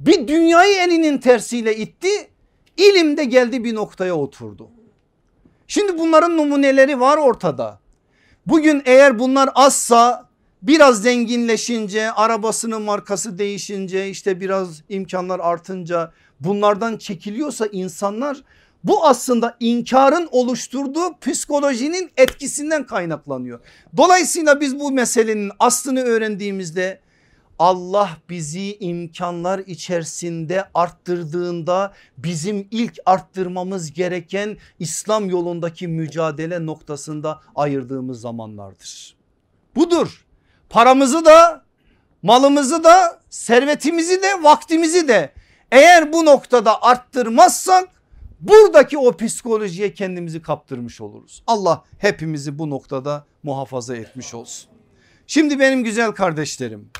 bir dünyayı elinin tersiyle itti ilimde geldi bir noktaya oturdu. Şimdi bunların numuneleri var ortada. Bugün eğer bunlar azsa biraz zenginleşince arabasının markası değişince işte biraz imkanlar artınca bunlardan çekiliyorsa insanlar bu aslında inkarın oluşturduğu psikolojinin etkisinden kaynaklanıyor. Dolayısıyla biz bu meselenin aslını öğrendiğimizde Allah bizi imkanlar içerisinde arttırdığında bizim ilk arttırmamız gereken İslam yolundaki mücadele noktasında ayırdığımız zamanlardır. Budur. Paramızı da malımızı da servetimizi de vaktimizi de eğer bu noktada arttırmazsak buradaki o psikolojiye kendimizi kaptırmış oluruz. Allah hepimizi bu noktada muhafaza etmiş olsun. Şimdi benim güzel kardeşlerim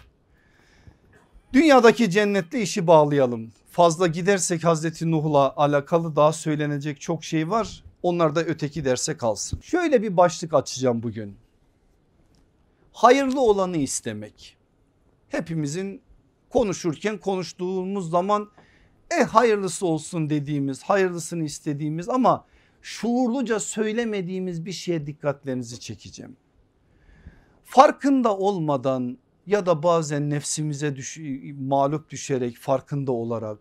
dünyadaki cennetle işi bağlayalım. Fazla gidersek Hazreti Nuh'la alakalı daha söylenecek çok şey var. Onlar da öteki derse kalsın. Şöyle bir başlık açacağım bugün hayırlı olanı istemek. Hepimizin konuşurken konuştuğumuz zaman e hayırlısı olsun dediğimiz hayırlısını istediğimiz ama şuurluca söylemediğimiz bir şeye dikkatlerinizi çekeceğim. Farkında olmadan ya da bazen nefsimize düş mağlup düşerek farkında olarak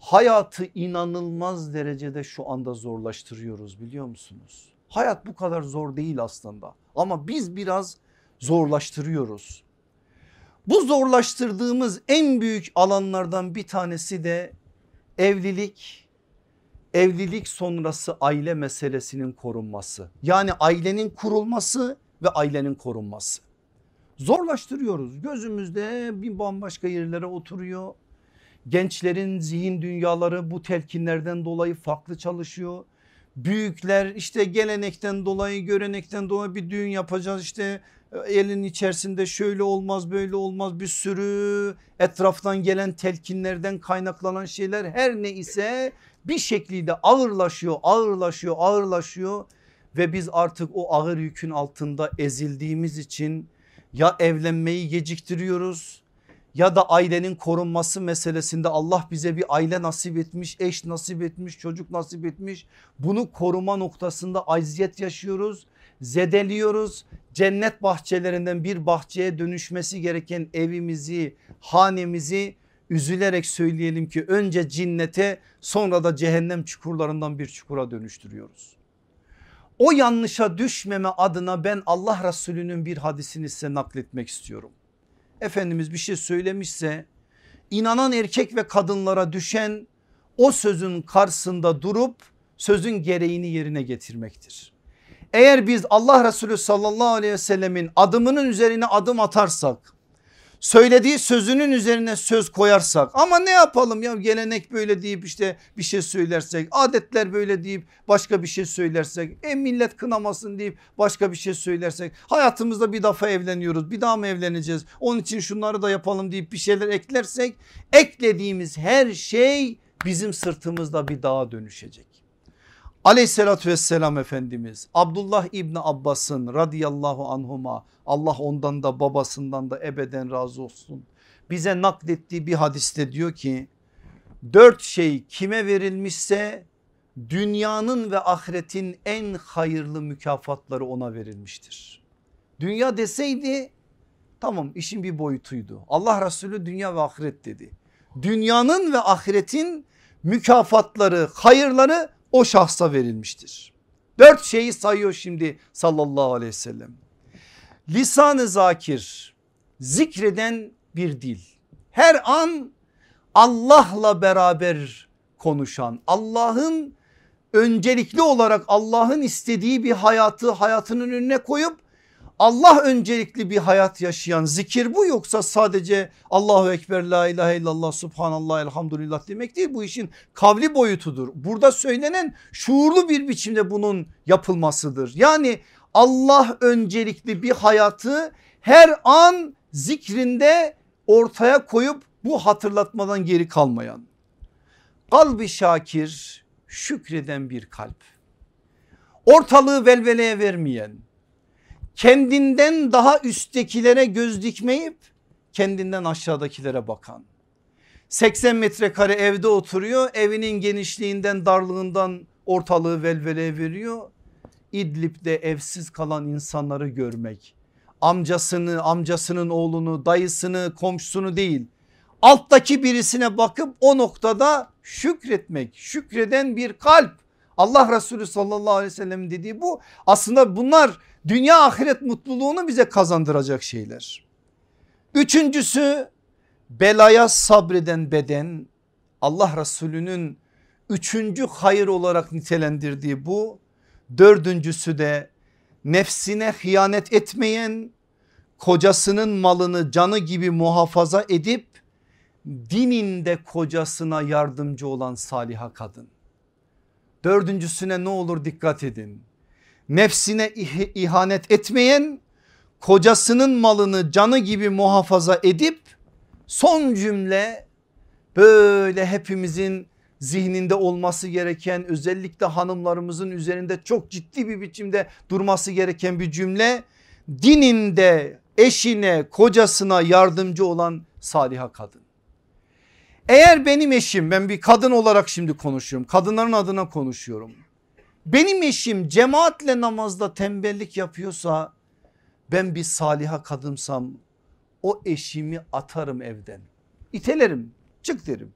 hayatı inanılmaz derecede şu anda zorlaştırıyoruz biliyor musunuz? Hayat bu kadar zor değil aslında ama biz biraz zorlaştırıyoruz. Bu zorlaştırdığımız en büyük alanlardan bir tanesi de evlilik, evlilik sonrası aile meselesinin korunması. Yani ailenin kurulması ve ailenin korunması. Zorlaştırıyoruz gözümüzde bir bambaşka yerlere oturuyor. Gençlerin zihin dünyaları bu telkinlerden dolayı farklı çalışıyor. Büyükler işte gelenekten dolayı görenekten dolayı bir düğün yapacağız işte elin içerisinde şöyle olmaz böyle olmaz bir sürü etraftan gelen telkinlerden kaynaklanan şeyler her ne ise bir şekilde ağırlaşıyor ağırlaşıyor ağırlaşıyor ve biz artık o ağır yükün altında ezildiğimiz için ya evlenmeyi geciktiriyoruz ya da ailenin korunması meselesinde Allah bize bir aile nasip etmiş, eş nasip etmiş, çocuk nasip etmiş. Bunu koruma noktasında acziyet yaşıyoruz, zedeliyoruz. Cennet bahçelerinden bir bahçeye dönüşmesi gereken evimizi, hanemizi üzülerek söyleyelim ki önce cinnete sonra da cehennem çukurlarından bir çukura dönüştürüyoruz. O yanlışa düşmeme adına ben Allah Resulü'nün bir hadisini size nakletmek istiyorum. Efendimiz bir şey söylemişse inanan erkek ve kadınlara düşen o sözün karşısında durup sözün gereğini yerine getirmektir. Eğer biz Allah Resulü sallallahu aleyhi ve sellemin adımının üzerine adım atarsak söylediği sözünün üzerine söz koyarsak ama ne yapalım ya gelenek böyle deyip işte bir şey söylersek adetler böyle deyip başka bir şey söylersek e millet kınamasın deyip başka bir şey söylersek hayatımızda bir defa evleniyoruz bir daha mı evleneceğiz onun için şunları da yapalım deyip bir şeyler eklersek eklediğimiz her şey bizim sırtımızda bir dağa dönüşecek. Aleyhissalatü vesselam Efendimiz Abdullah İbni Abbas'ın radıyallahu anhuma Allah ondan da babasından da ebeden razı olsun. Bize naklettiği bir hadiste diyor ki dört şey kime verilmişse dünyanın ve ahiretin en hayırlı mükafatları ona verilmiştir. Dünya deseydi tamam işin bir boyutuydu. Allah Resulü dünya ve ahiret dedi. Dünyanın ve ahiretin mükafatları hayırları o şahsa verilmiştir. Dört şeyi sayıyor şimdi sallallahu aleyhi ve sellem. Lisanı zakir zikreden bir dil. Her an Allah'la beraber konuşan Allah'ın öncelikli olarak Allah'ın istediği bir hayatı hayatının önüne koyup Allah öncelikli bir hayat yaşayan zikir bu yoksa sadece Allahu Ekber la ilahe illallah subhanallah elhamdülillah demek değil bu işin kavli boyutudur. Burada söylenen şuurlu bir biçimde bunun yapılmasıdır. Yani Allah öncelikli bir hayatı her an zikrinde ortaya koyup bu hatırlatmadan geri kalmayan. Kalbi şakir şükreden bir kalp. Ortalığı velveleye vermeyen kendinden daha üsttekilere göz dikmeyip kendinden aşağıdakilere bakan. 80 metrekare evde oturuyor evinin genişliğinden darlığından ortalığı velveleye veriyor. İdlib'de evsiz kalan insanları görmek amcasını amcasının oğlunu dayısını komşusunu değil alttaki birisine bakıp o noktada şükretmek şükreden bir kalp Allah Resulü sallallahu aleyhi ve sellem dediği bu aslında bunlar dünya ahiret mutluluğunu bize kazandıracak şeyler. Üçüncüsü belaya sabreden beden Allah Resulü'nün üçüncü hayır olarak nitelendirdiği bu. Dördüncüsü de nefsine hıyanet etmeyen kocasının malını canı gibi muhafaza edip dininde kocasına yardımcı olan saliha kadın. Dördüncüsüne ne olur dikkat edin nefsine ihanet etmeyen kocasının malını canı gibi muhafaza edip son cümle böyle hepimizin zihninde olması gereken özellikle hanımlarımızın üzerinde çok ciddi bir biçimde durması gereken bir cümle dininde eşine kocasına yardımcı olan saliha kadın. Eğer benim eşim ben bir kadın olarak şimdi konuşuyorum kadınların adına konuşuyorum benim eşim cemaatle namazda tembellik yapıyorsa ben bir saliha kadımsam o eşimi atarım evden. İtelerim çık derim.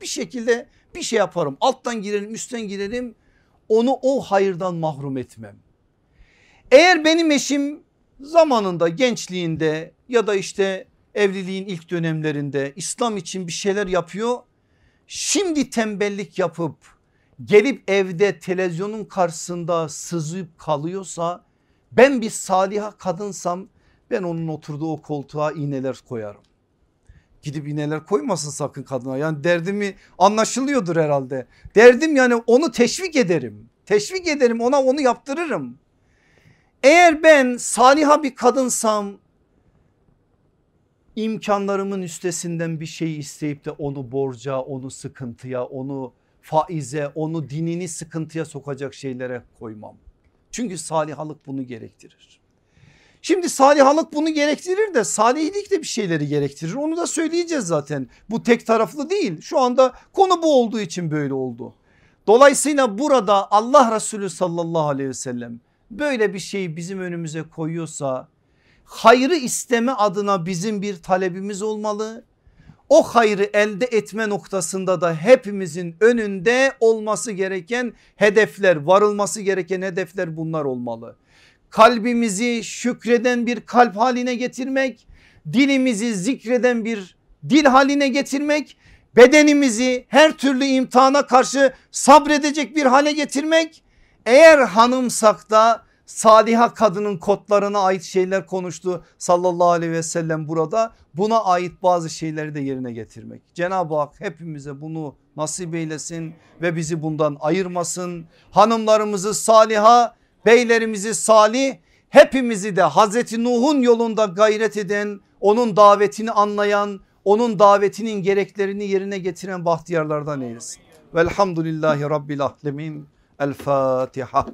Bir şekilde bir şey yaparım alttan girerim üstten girerim onu o hayırdan mahrum etmem. Eğer benim eşim zamanında gençliğinde ya da işte evliliğin ilk dönemlerinde İslam için bir şeyler yapıyor. Şimdi tembellik yapıp gelip evde televizyonun karşısında sızıp kalıyorsa ben bir saliha kadınsam ben onun oturduğu o koltuğa iğneler koyarım. Gidip iğneler koymasın sakın kadına yani derdimi anlaşılıyordur herhalde. Derdim yani onu teşvik ederim. Teşvik ederim ona onu yaptırırım. Eğer ben saliha bir kadınsam imkanlarımın üstesinden bir şey isteyip de onu borca, onu sıkıntıya, onu faize, onu dinini sıkıntıya sokacak şeylere koymam. Çünkü salihalık bunu gerektirir. Şimdi salihalık bunu gerektirir de salihlik de bir şeyleri gerektirir. Onu da söyleyeceğiz zaten. Bu tek taraflı değil. Şu anda konu bu olduğu için böyle oldu. Dolayısıyla burada Allah Resulü sallallahu aleyhi ve sellem böyle bir şeyi bizim önümüze koyuyorsa hayrı isteme adına bizim bir talebimiz olmalı. O hayrı elde etme noktasında da hepimizin önünde olması gereken hedefler varılması gereken hedefler bunlar olmalı. Kalbimizi şükreden bir kalp haline getirmek, dilimizi zikreden bir dil haline getirmek, bedenimizi her türlü imtihana karşı sabredecek bir hale getirmek. Eğer hanımsak da saliha kadının kodlarına ait şeyler konuştu sallallahu aleyhi ve sellem burada. Buna ait bazı şeyleri de yerine getirmek. Cenab-ı Hak hepimize bunu nasip eylesin ve bizi bundan ayırmasın. Hanımlarımızı saliha, beylerimizi salih, hepimizi de Hazreti Nuh'un yolunda gayret eden, onun davetini anlayan, onun davetinin gereklerini yerine getiren bahtiyarlardan eylesin. Velhamdülillahi Rabbil Alemin. El Fatiha.